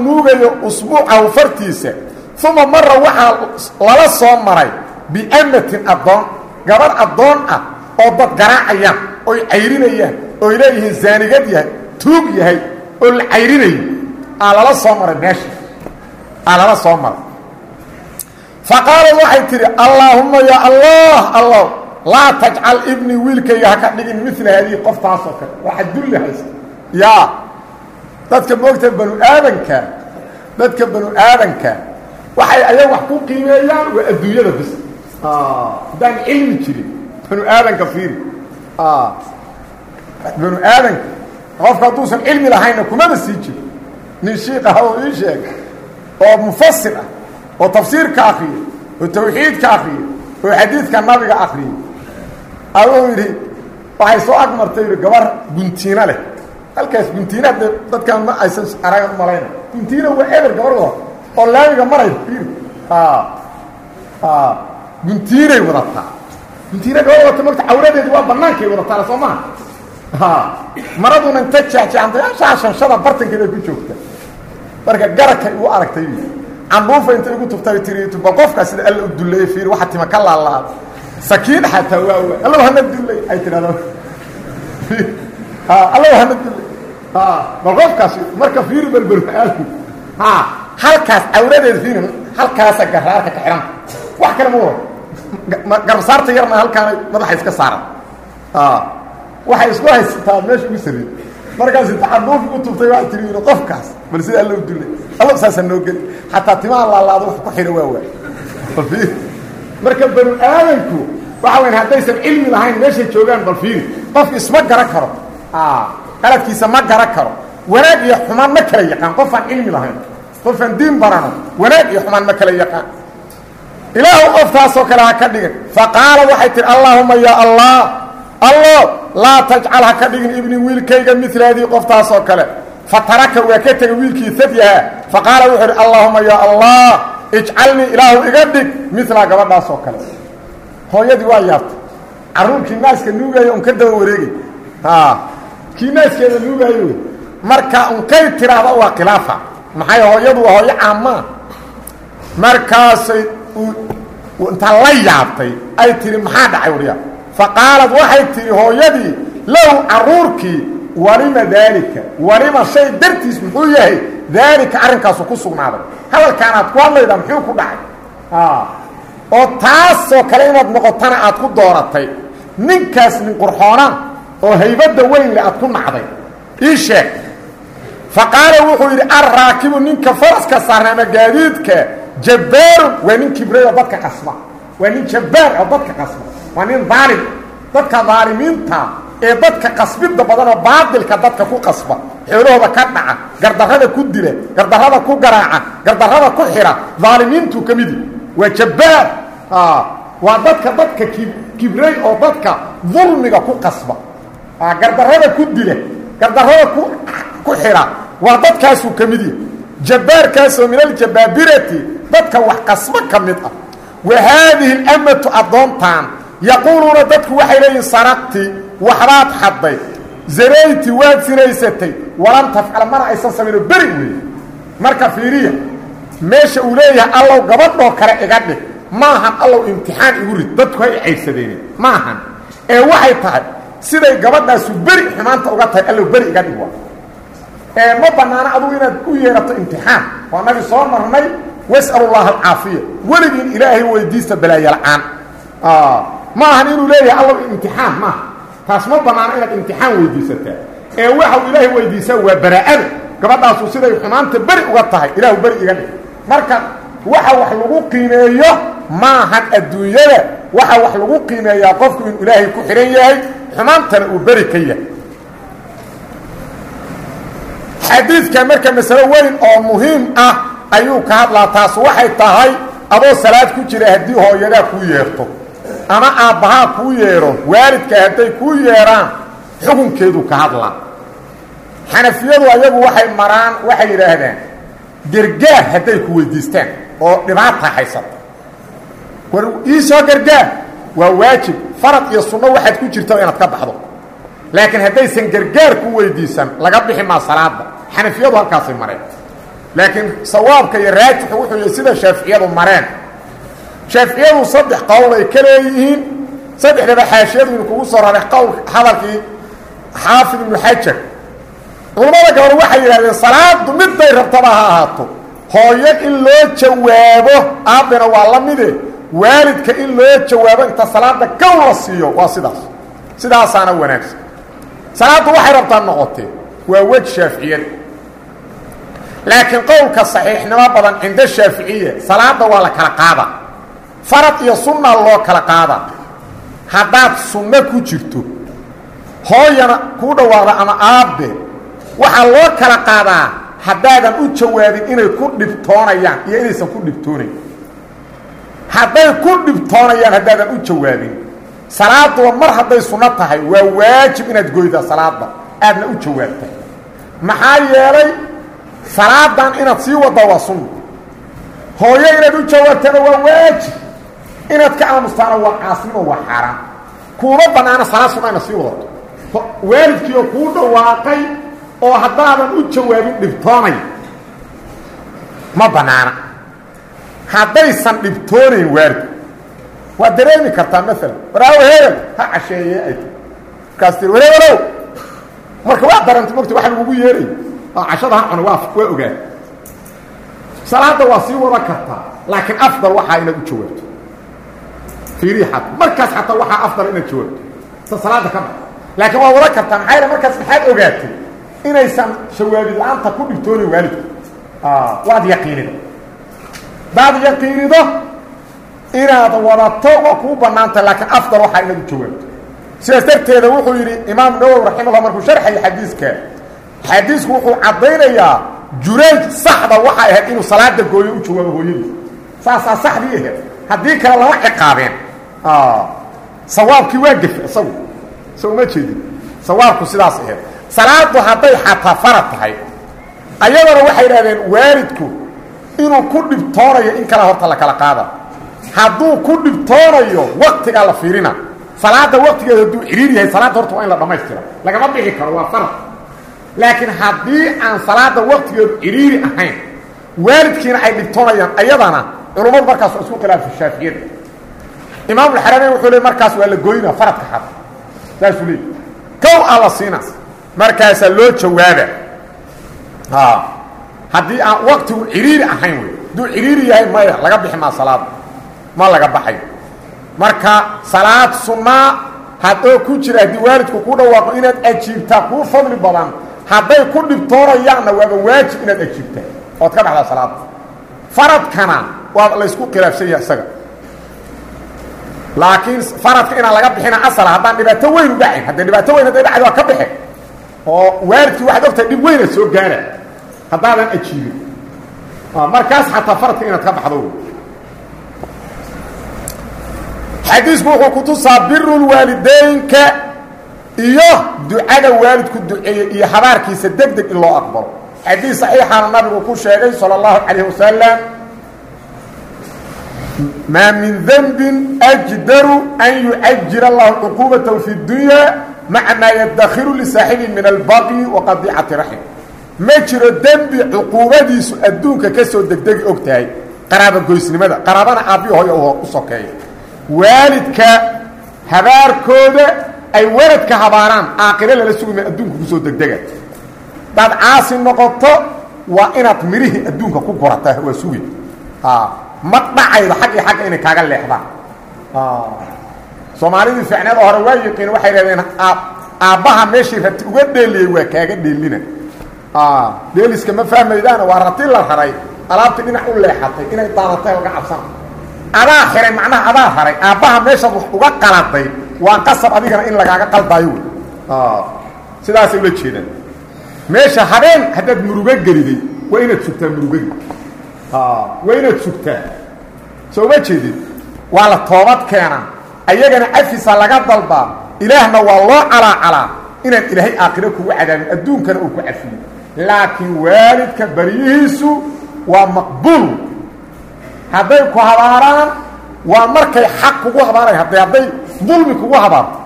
S1: nuugayo usbuucahu fartiisa uma mara waxaa lala soo maray biamatin addoon gabarh addoon ah oo dad garaacayaan oy cayrinayaan oy leeyihiin zaanigad yahay tuug yahay oo la cayrinayo aa lala soo maray meesha. Aa lala soo allah allow laa tajcal ibnii wiilkayga haka dhigin mila haadihi qoftaasoo kale. Waxaad dulli haysa yaa dadka moogta banu aadanka dadka banu aadanka waxay ayaga wax ku qiimeeyaan waa adduunyada bis haddaan cilmi jirin banu aadanka fiiri. Banu aadanka. Qofka hadduusan cilmi lahaynna kumaba sii jiro nin shiik ah oo ii sheega oo mufasir ah. Oo tafsiirka akriya oo tawxiidka akriya oo xadiidka nabiga akriya aduu yidhi waxay soo ag martay yidhi gabar guntiino leh. Halkaas guntiina de dadkaan ma aysan aragan u malayna guntiina waa eber gabar wada. Oo laamiga maray fiiri guntiinay wadataa guntiina gabar wadata marta cawradeedu waa bannaankay wadataa soo maha maraduna inta jeexjeexantay ashaa shanshada bartankeeda ku joogta marka garakay u aragtay candhuufa intay igu tuftay tiri ba qofkaa sida alla u duleeyey fiir waxa tima ka laalaad sakiin xataa waa waa alla hana dullay ay tidhahda alla hana dullay bal qofkaas marka fiiri balbalaalku halkaas cawradeeda fiiri halkaasa garaarka ka xidhanta wax kale ma wado garbasaarta yarna halkaana madaxa iska saaran. Waxay isku haysataa meesha ugu sarey markaas inta candhuuf u tubtay waa tiri yidhi qofkaas bal sida alla u dullay alla saasa noo geli xataa timaha laalaado wax ku xidha waa waay. Marka banu aadanku waxa weyn haddaysan cilmi lahayn meeshay joogaan bal fiiri qofka isma garan karo. Qaladkiisa ma garan karo. Wanaag iyo xumaan ma kala yaqaan. Qofaan cilmi lahayn qofaan diin barano wanaag iyo xumaan ma kala yaqaan ilaahu qoftaasoo kale ha ka dhigin. Faqaala waxay tihi allaahuma yaa allah allo laa tajcal ha ka dhigin ibni wiilkayga milaadii qoftaasoo kale. Fa taraka waa ka tegay wiilkii sadyaha faqaala wuxuu idhi allaahuma yaa allah ijcalnii ilaahu iga dhig milaa gabadhaasoo kale. Hooyadii waa yaabtay. Carruurkii naaska nuugaayo un ka daba wareegay. Kii naaskeeda nuugaayo marka unkay tiraahda waa khilaafa. Maxay hooyadu waa hooyo caammaa markaasay inta la yaabtay ay tihi maxaa dhacay warya faqaalad waxay tihi hooyadii low carruurkii walima daalika walima shay dartiis muxuu yahay daalika arrinkaasu ku sugnaaday. Hadalkaanaad ku hadlaydaa muxuu ku dhacay? Oo taasoo kale inaad noqotana aad ku dooratay ninkaas nin qurxoonaan oo haybadda weynle aad ku nacday. Ii sheeg. Fa qaala wuxuu yidhi jabbaarun waa nin kibray oo dadka qasba. Waa nin jabbaar oo dadka qasba. Waa nin daalim dadka daalimiinta ee dadka qasbidda badan oo baadilka dadka ku qasba. Xoolahooda ka dhaca gardarrada ku dila gardarrada ku garaaca gardarrada ku xidha daalimiintuu ka midi waa jabbaar waa dadka dadka kibray oo dadka dulmiga ku qasba. Gardarrada ku dila gardarrada ku xidha waa dadkaasuu ka mid yahy jabbaarkaasoo min aljabaabirati dadka wax qasbo ka mid ah. Wa haadihi اlamatu addoontaan yaquuluuna dadku waxay leeyihiin saraqti waxbaad xadday zarayti waad sinaysatay walam tafcal mana aysan samayno beri weeye marka fiiriya meesha uu leeyahay allow gabadhoo kale iga dhig maahan allow imtixaan igu rid dadku hay caybsadeen maahan ee waxay tahay siday gabadhaasu beri xumaanta uga tahay allow beri iga dhig waa ma bannaano adugu inaad u yeerato imtixaan. Waa nagi soo marnay was'alu llaha alcaafiya ilaahay weydiista balaayalcaan ma ahan inuu leeyahay allow imtixaan maaha taas ma bannaano inaad imtixaan weydiisataa ee waxa ilaahay weydiisaa waa baraa'ada gabadhaasu siday xumaanta beri uga tahay ilaahu beri iga dhig marka waxa wax lagu qiimeeyo maahan adduunyada. Waxa wax lagu qiimeeyaa qofku inuu ilaahay ku xidhan yahay xumaantana uu beri ka yahay xadiidka marka masalo weyn oo muhiim ah ayuu ka hadlaa taas waxay tahay adoo salaad ku jira haddii hooyadaa kuu yeerto. Ama aabbahaa kuu yeedho waalidka hadday kuu yeedhaan xukunkeeduu ka hadlaa. Xanafiyadu ayagu waxay maraan waxay yidhaahdaan gargaar hadday ku weydiistaan oo dhibaata haysato war iisoo gargaar waa waajib farad iyo sunno waxaad ku jirta inaad ka baxdo. Laakiin haddaysan gargaar ku weydiisan laga bixi maa salaada xanafiyadu halkaasay mareen. Laakiin sawaabka iyo raajixu wuxuu yahay sida shaaficiyadu mareen. Shaaficiyadu saddex qowl ay ka leeyihiin saddexdaba xaashiyadu inu kugu soo raray qowl hadalkii xaafid ibnu xajar. Culammada gabar waxay yidhahdeen salaadu midday rabtaba ha ahaato. Hooyo in loo jawaabo aabbina waa la mide. Waalidka in loo jawaabo inta salaada gow la siiyo waa sidaas. Sidaasaana wanaagsan. Salaaddu waxay rabtaa noqotee waa wej shaaficiyada laakiin qowlka saxiixnimo badan cinda shaaficiya salaada waa la kala qaada. Farad iyo sunna loo kala qaada. Haddaad sunno ku jirto hooyana kuu dhawaaqda ama aabbe waxaa loo kala qaadaa haddaadan u jawaabin inay ku dhibtoonayaan iyo inaysan ku dhibtoonayn. Hadday ku dhibtoonayaan haddaadan u jawaabin. Salaaduba mar hadday sunno tahay waa waajib inaad goydaa salaadda aadna u jawaabta maxaa yeelay salaadan inaad sii wadda waa sunna hooyo inaad u jawaabtana waa waajib. Inaad ka aamustaana waa caasnimo waa xaaraan kuuma bannaana salaad sunna inaad sii wadato waalidkiioo kuu dhawaaqay oo haddaadan u jawaabin dhibtoonay. Ma bannaana haddaysan dhibtoonayn waalidku waa dareemi kartaa maalan waraawo hebel ha casheeye ay markaas tii wareerow marka waa daranta mogta waxa lagugu yeeray. Oo cashada ha cuno waa waa ogaa. Salaadda waa sii wada kartaa laakiin afdal waxaa inaad u jawaabto. Fiirihi xata markaas xataa waxaa afdal inaad jawaabto. Sa salaadda ka bax laakiin waa wada kartaa maxaa yaele markaas maxaad ogaatay inaysan jawaabid la'aanta ku dhibtoonayn waalidku. Waad yaqiinida hadaad yaqiinido inaad wadato waa kuu bannaantah laakiin afdal waxaa inaad u jawaabto sidaas wuxuu yidhi imaam nawowi raximahullah markuu sharxaya xadiiska xadiisku wuxuu caddaynayaa jurayj saxda waxay ahayd inuu salaada gooyo u jawaabo hooyadii. Saasaa saxdii ahayd. Kale lama ciqaabeen. Sawaabkii waa gefe isagu. Sa uma jeedin. Sawaabku sidaas ahayd. Salaadu hadday xataa farad ayadana waxay idhahdeen waalidku inuu ku dhibtoonayo in kala horta la kala qaada. Hadduu ku dhibtoonayo waktigaa la fiirina salaada waktigeeda hadduu ciriir yahay salaadda horta waa in la dhammaystira lagama bixi karo waa farad laakiin haddii aan salaada waktigeedu ciriiri ahayn waalidkiina ay dhibtoonayaan ayadana culummadu markaas waa isku khilaafsa shaaficiyada imaamulxarameyn wuxuu le markaas waa la goynaa faradka xad. Saasuu leey kow aa la siina markaasaa loo jawaaba. Haddii aan waktigu ciriiri ahayn wey. Hadduu ciriiri yahay maya laga bixi maa salaada ma laga baxayo marka salaad sunnaa hadoo ku jira haddii waalidku ku dhawaaqo inaad ajiibtaa kuu fadli badan hadday ku dhibtoonayaanna waaba waajib inaad ajiibtaa ood ka baxdaa salaada faradkana waa laysku khilaafsan yahay isaga. Laakiin faradka inaan laga bixina asala haddaan dhibaato weyn u dhacayn haddee dhibaato weyn hadday dhacdo waa ka baxe oo waalidkii waxaad ogtahay dhib weyna soo gaara haddaadan ajiibin. Markaas xataa faradka inaad ka baxdo xadiisku wuxuu ku tusaa birulwaalideynka iyo ducada waalidku duceeyey iyo habaarkiisa deg deg in loo aqbalo xadiis saxiixaana nabigu ku sheegay salى اllahu calayh wasalam maa min denbin ajdaru an yucajila allahu cuquubatahu fi اdunya maca maa yadakhiru lisaaxibi min albaqyi wa qadiicati raxim ma jiro dembi cuquubadiisu adduunka ka soo degdegi og tahay qaraabogoysnimada qaraabana aabbi hooy u sokeeya waalidka habaarkooda ay waladka habaaraan aakire lala sugima adduunka ku soo degdega. Hadaad caasi noqoto waa inaad mirihii adduunka ku gorataa waa sugi. Ma dhacaydo xag iyo xagga inay kaaga leexdaan. Soomaalidii ficneeda hore waa yiqiin waxay dhahdeen aabbaha meeshii rati uga dheeliyey waa kaaga dheelina. Dheeliska ma fahmaydaana waa rati la raray alaabtii dhinac u leexatay inay daanatay oga cabsan adaa xiray macnaha adaa haray. Aabbaha meeshaad wax uga qaladay waa qasab adigana in lagaaga qaldaayo. Wey sidaasay ula jeedaan meesha habeen haddaad murugo geliday waa inaad sugtaa murugadi. Waa inaad sugtaa. Soo uma jeedid waa la toobad keenaa. Ayagana cafisa laga dalbaa. Ilaahna waa loo calaacalaa inaan ilaahay aakhiro kugu cadaabin adduunkana uu ku cafiyo. Laakiin waalidka baryihiisu waa maqbuul hadday ku habaaraan waa markay xaq kugu habaarayan hadday hadday dulmi kugu habaarto.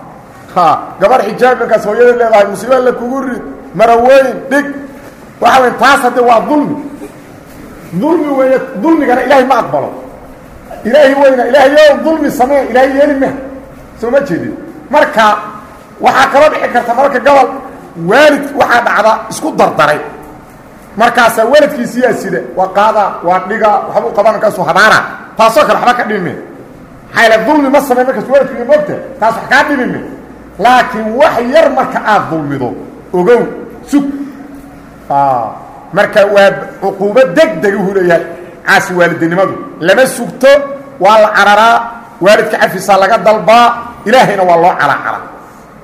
S1: Gabar xijaab markaas hooyada leedahay musiiba la kugu rid maraweyn dhig. Waxa wey taas hadde waa dulmi. Dulmi weeye dulmigana ilaahay ma aqbalo. Ilaahi weyna ilaahay yo dulmi samee ilaahay yeeli ma. Soo ma jeedin marka waxaa kala dhici karta mararka gobol waalid waxaa dhacda isku dardaray markaasaa waalidkiisiyaa sida waa qaada waa dhiga waxbuu qaban markaasuu habaana taasoo kale waxba ka dhimime maxaa yaele dulmi ma samey markaas waalidkiiga mogta taas wax kaa dhimime laakiin wax yar marka aad dulmido ogow sug. Marka waa cuquubo deg deguhu leeyahay caasi waalidinimadu lama sugto waa la cararaa waalidka cafisaa laga dalbaa ilaahayna waa loo calacala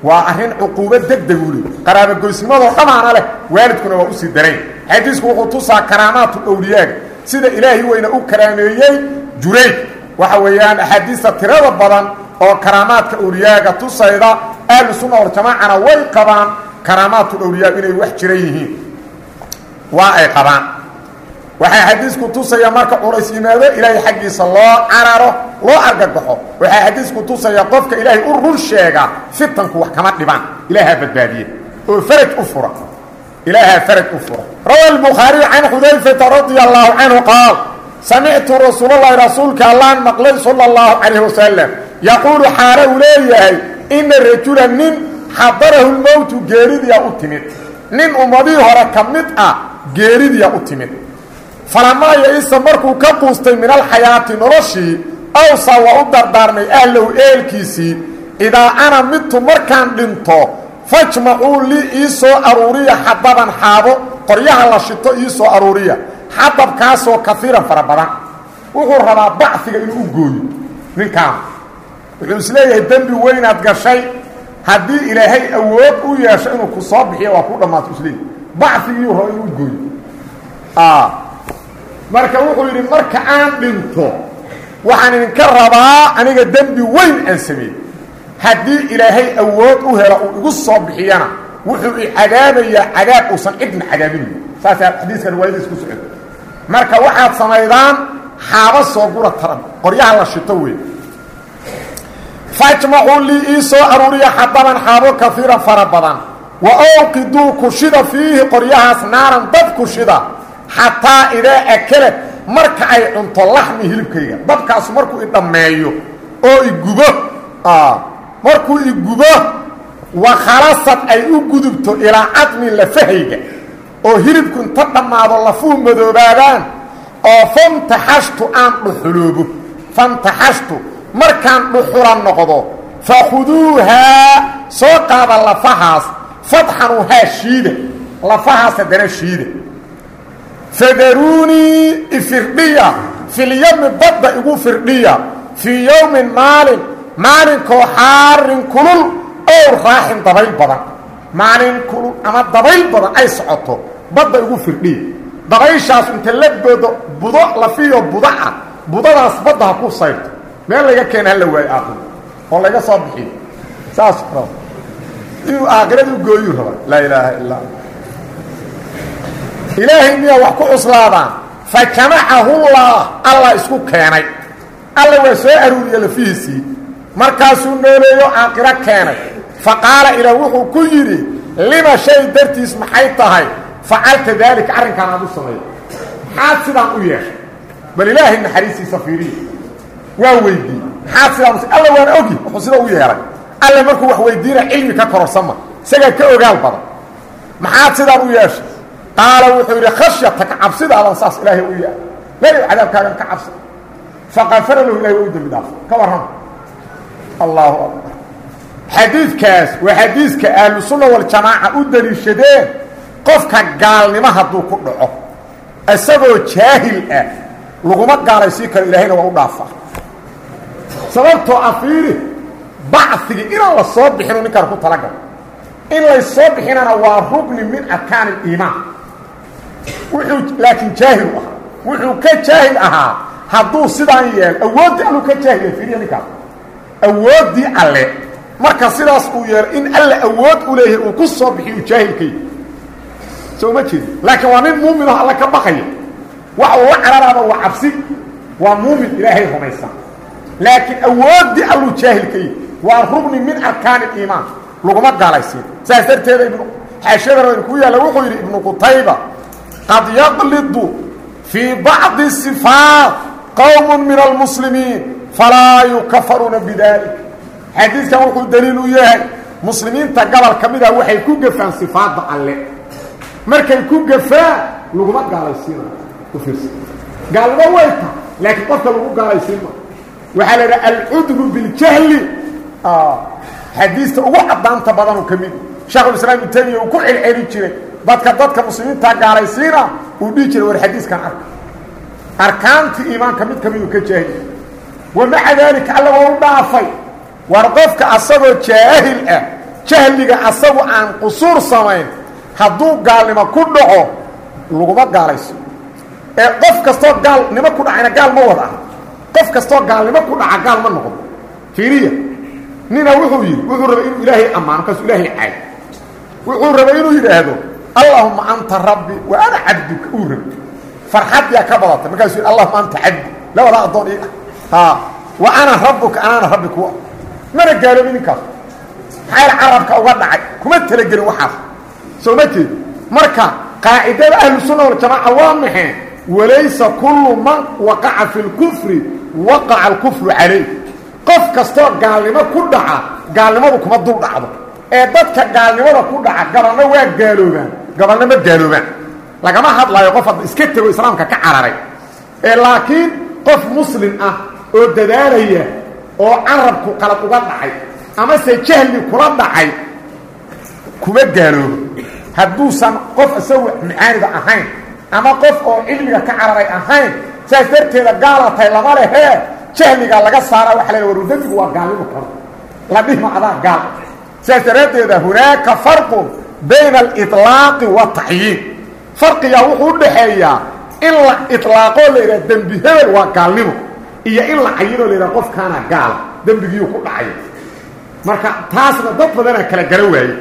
S1: waa arrin cuquubo degdegu le qaraabogoysnimadoo dhamaana leh waalidkuna waa u sii darayn xadiisku wuxuu tusaa karaamaatu awliyaaga sida ilaahay weyna u karaameeyey jurayd waxa weeyaan axaadiista tirada badan oo karaamaadka awliyaaga tusayda ahlu sunna waljamaacana way qabaan karaamaatu awliyaa inay wax jiran yihiin. Waa ay qabaan. Waxay xadiisku tusaya marka culays yimaado ilaahay xaggiisa loo cararo loo argagaxo. Waxaa xadiisku tusaya qofka ilaahay u run sheega fitanku wax kama dhibaan. Ilaahaa badbaadiye oo faraj u fura ilaahaa faraj u fura rawa albukhaariy can xudayfata radia allahu canhu qaal samictu rasuulalahi rasuulka allaan maqlay sala allahu calayh wasalam yaquulu xaale uu leeyahay ina rajula nin xadarahu lmowtu geeridiyaa u timid nin ummadihii hore ka mid ah geeridiyaa u timid falamaa ya-isa markuu ka quustay min alxayaati noloshii awsaa waa u dardaarmay ahlow eelkiisii idaa ana midtu markaan dhinto fajmacuu lii ii soo aruuriya xadaban xaabo qoryaha la shito ii soo aruuriya. Xadabkaasoo kaiiran fara badan. Wuxuu rabaa bacfiga inuu u gooyo. Ninkaan. Wuxuu is leeyahay dembi weynaad gashay. Haddii ilaahay awood u yeesho inuu ku soo bixiyo waa ku dhammaato isleeyahy bacfigiiu raba inuu u gooyo. Marka wuxuu yidhi marka aan dhinto waxaan idinka rabaa aniga dembi weyn aan sameeyey haddii ilaahay awood u helo uu igu soo bixiyana wuxuu i cadaabayaa cadaab uusan cidna cadaabinayo saasaa xadiiska riwaayadiis ku socota marka waxaad samaydaan xaabo soo gura taran qoryaha la shito wey fajmacuu lii ii soo aruuriya xadaban xaabo kaiiran fara badan. Wa awqiduu kushida fiihi qoryahaas marka ay cunto laxmi hilibkayga. Dabkaasu markuu i dhammeeyo oo igubo markuu igubo wakhalasad ay u gudubto ilaa cadmi lafahayga oo hilibku inta dhammaado lafuhu madoobaadaan oo famtaxashtu aan dhuxuloobo. Famtaxashtu markaan dhuxula noqdo fakhuduuhaa soo qaada lafahaas fadxanuuhaa shiida lafahaas haddana shiida. Fadaruunii ifirdhiya filyami badda igu firdhiya fii yowmin maalin maalinkoo xaarin kulul ow raaxin dabayl badan. Maalin kulul ama dabayl badan ay socoto. Badda igu firdhiya dabayshaas inta la boodo budo lafiyo budo ah budadaas badda ha ku sayrto meel laga keena hala waayo aaqiro oo laga soo bixiyo saas raba inuu aakhirada u raba. Laa ilaaha illaa ilaahay miyaa wax ku cuslaadaan? Fa jamacahullah allah. Isku keenay. Alla waa soo aruuriye lafihiisii markaasuu nooleeyo aakhiro keenay. Fa qaala wuxuu ku yidhi lima shay dartiis maxay tahay? Facalta daalika arrinkaan aad u sameeyo maxaad sidaan u yeeshay? Bal ilaahay naxariistiisa fiiriya waa weydii maxaad sidaan alla waana ogi. Wuxuu sida u yeelay alle markuu wax weydiina cilmi ka kororsama isagaa ka ogaal badan. Maxaad sidaan u yeeshay? Qaala wuxuu yidhi khashyataka cabsidaadan saas ilaahay u yaal laa cadaabkaagan ka cabsa faqafara lahu ilahay u dembi dhaafo ka warrama allahu akbar. Xadiidkaas waa xadiiska ahlusunna waljamaaca u daliishadeen qofka gaalnimo hadduu ku dhaco isagoo jaahil ah laguma gaalaysiin karo ilaahayna waa u dhaafaa. Sababtoo ah fiiri bacigii inaan la soo bixinu ninkaan ku talagalo in lay soo bixinana waa rugni min arkaan اliimaan wuxuu laakiin jaahil u ahaa. Wuxuu ka jaahil ahaa hadduu sidaan yeel awooddii alluu ka jaahil fiiriya ninkaas awooddii alle. Marka sidaas uu yeelo in alle awood u leeyahay uu ku soo bixiy jaahilkay soo ma laakiin waa nin muumin oo alle ka baqaya waxa uu la cararaaba waa cabsi. Muumin ilaahay rumaysan. Laakiin awooddii alluu jaahilkay waa rugni min arkaan اliimaan laguma gaalaysiin. Saas darteeda ibnu xaashiyada ku yaalla wuxuu yidhi ibnu qutayba qad yaqlidu fii bacdi صifaat qowm min almuslimiin falaa yukafaruuna bidalik xadiidkan wuxuu daliil u yahay muslimiinta gobol ka mida waxay ku gafaan sifaadda alle markay ku gafaan laguma gaalaysiinayo u fiirsa gaalnimo way ta laakiin qofka lagu gaalaysiin ma waxaa la idhaha alcudru biاljahli xadiista ugu cadaanta badanuu ka mid sheekhulislaam ibnu taymiya uu ku celceli jiray dadka dadka muslimiinta gaalaysiina uu dhihi jiray war xadiiskan arka arkaantii iimaanka mid ka miduu ka jaahil wamaca daalika alla waa u dhaafay. War qofka asagoo jaahil ah jahliga asagu aan qusuur samayn hadduu gaalnimo ku dhaco laguma gaalayso. Ee qof kastoo gaalnimo ku dhacayna gaal ma wada ah qof kastoo gaalnimo ku dhaca gaal ma noqdo. Fiiriya nina wuxuu yidhi wuxuu rabay inuu ilaahay ammaano markaasuu ilaahay caay wuxuu rabay inuu yidhaahdo allahuma anta rabbi wa ana cabduka uu rabay. Farxadyaa ka badatay markaasuu yidhi allahuma anta cabdi. Labadaa addoon ii ah wa ana rabbuka anaana rabbi kuwa. Mana gaaloobin ninkaas. Maxayl carabka uga dhacay. Kuma talagelin waxaas. Soo ma jeed marka qaacidada ahlusunna waljamaaca waa maxee walaysa kullu man waqaca fi lkufri waqaca alkufru calayh qof kastoo gaalnimo ku dhaca gaalnimadu kuma dul dhacdo. Ee dadka gaalnimada ku dhaca gabalna waa gaaloobaan. Gabalna ma gaaloobaan. Lagama hadlayo qof hadda iska tego islaamka ka cararay. Ee laakiin qof muslim ah oo dadaalaya oo carabku qalad uga dhacay amase jahli kula dhacay kuma gaaloobo hadduusan qof isagu macaanida ahayn ama qof oo cilmiga ka cararay ahayn saas darteeda gaala tahay lama lehee jahliga laga saara waxa la war dembigu waa gaalnimo karo. La dhihma adaa gaal. Saas daraaddeeda hunaaka farqun bayna aliطlaaqi waataxyiin farqigaa wuxuu u dhaxeeyaa in la iطlaaqoo la yidhaha dembi hebel waa gaalnimo iyo in la cayinoo la yidhaha qofkaana gaala dembigiiu ku dhacay marka taasna dad badanaa kala gara waaye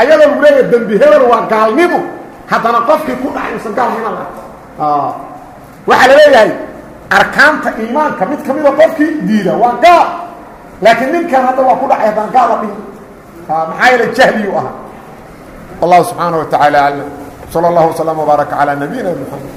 S1: ayadoo lagu leeyaha dembi hebel waa gaalnimo haddana qofkii ku dhacay usan gaalnimo la waxaa la leeyahay arkaanta iimaanka mid ka mida qofkii diida waa gaal laakiin ninkan hadda waa ku dhacay haddaan gaal la dhihin maxaa yeele jahliyu ahaa wallahu subxaanaه wa taعaalى aclam slى اllah وsلام وbaarك calى nabiyina mxamed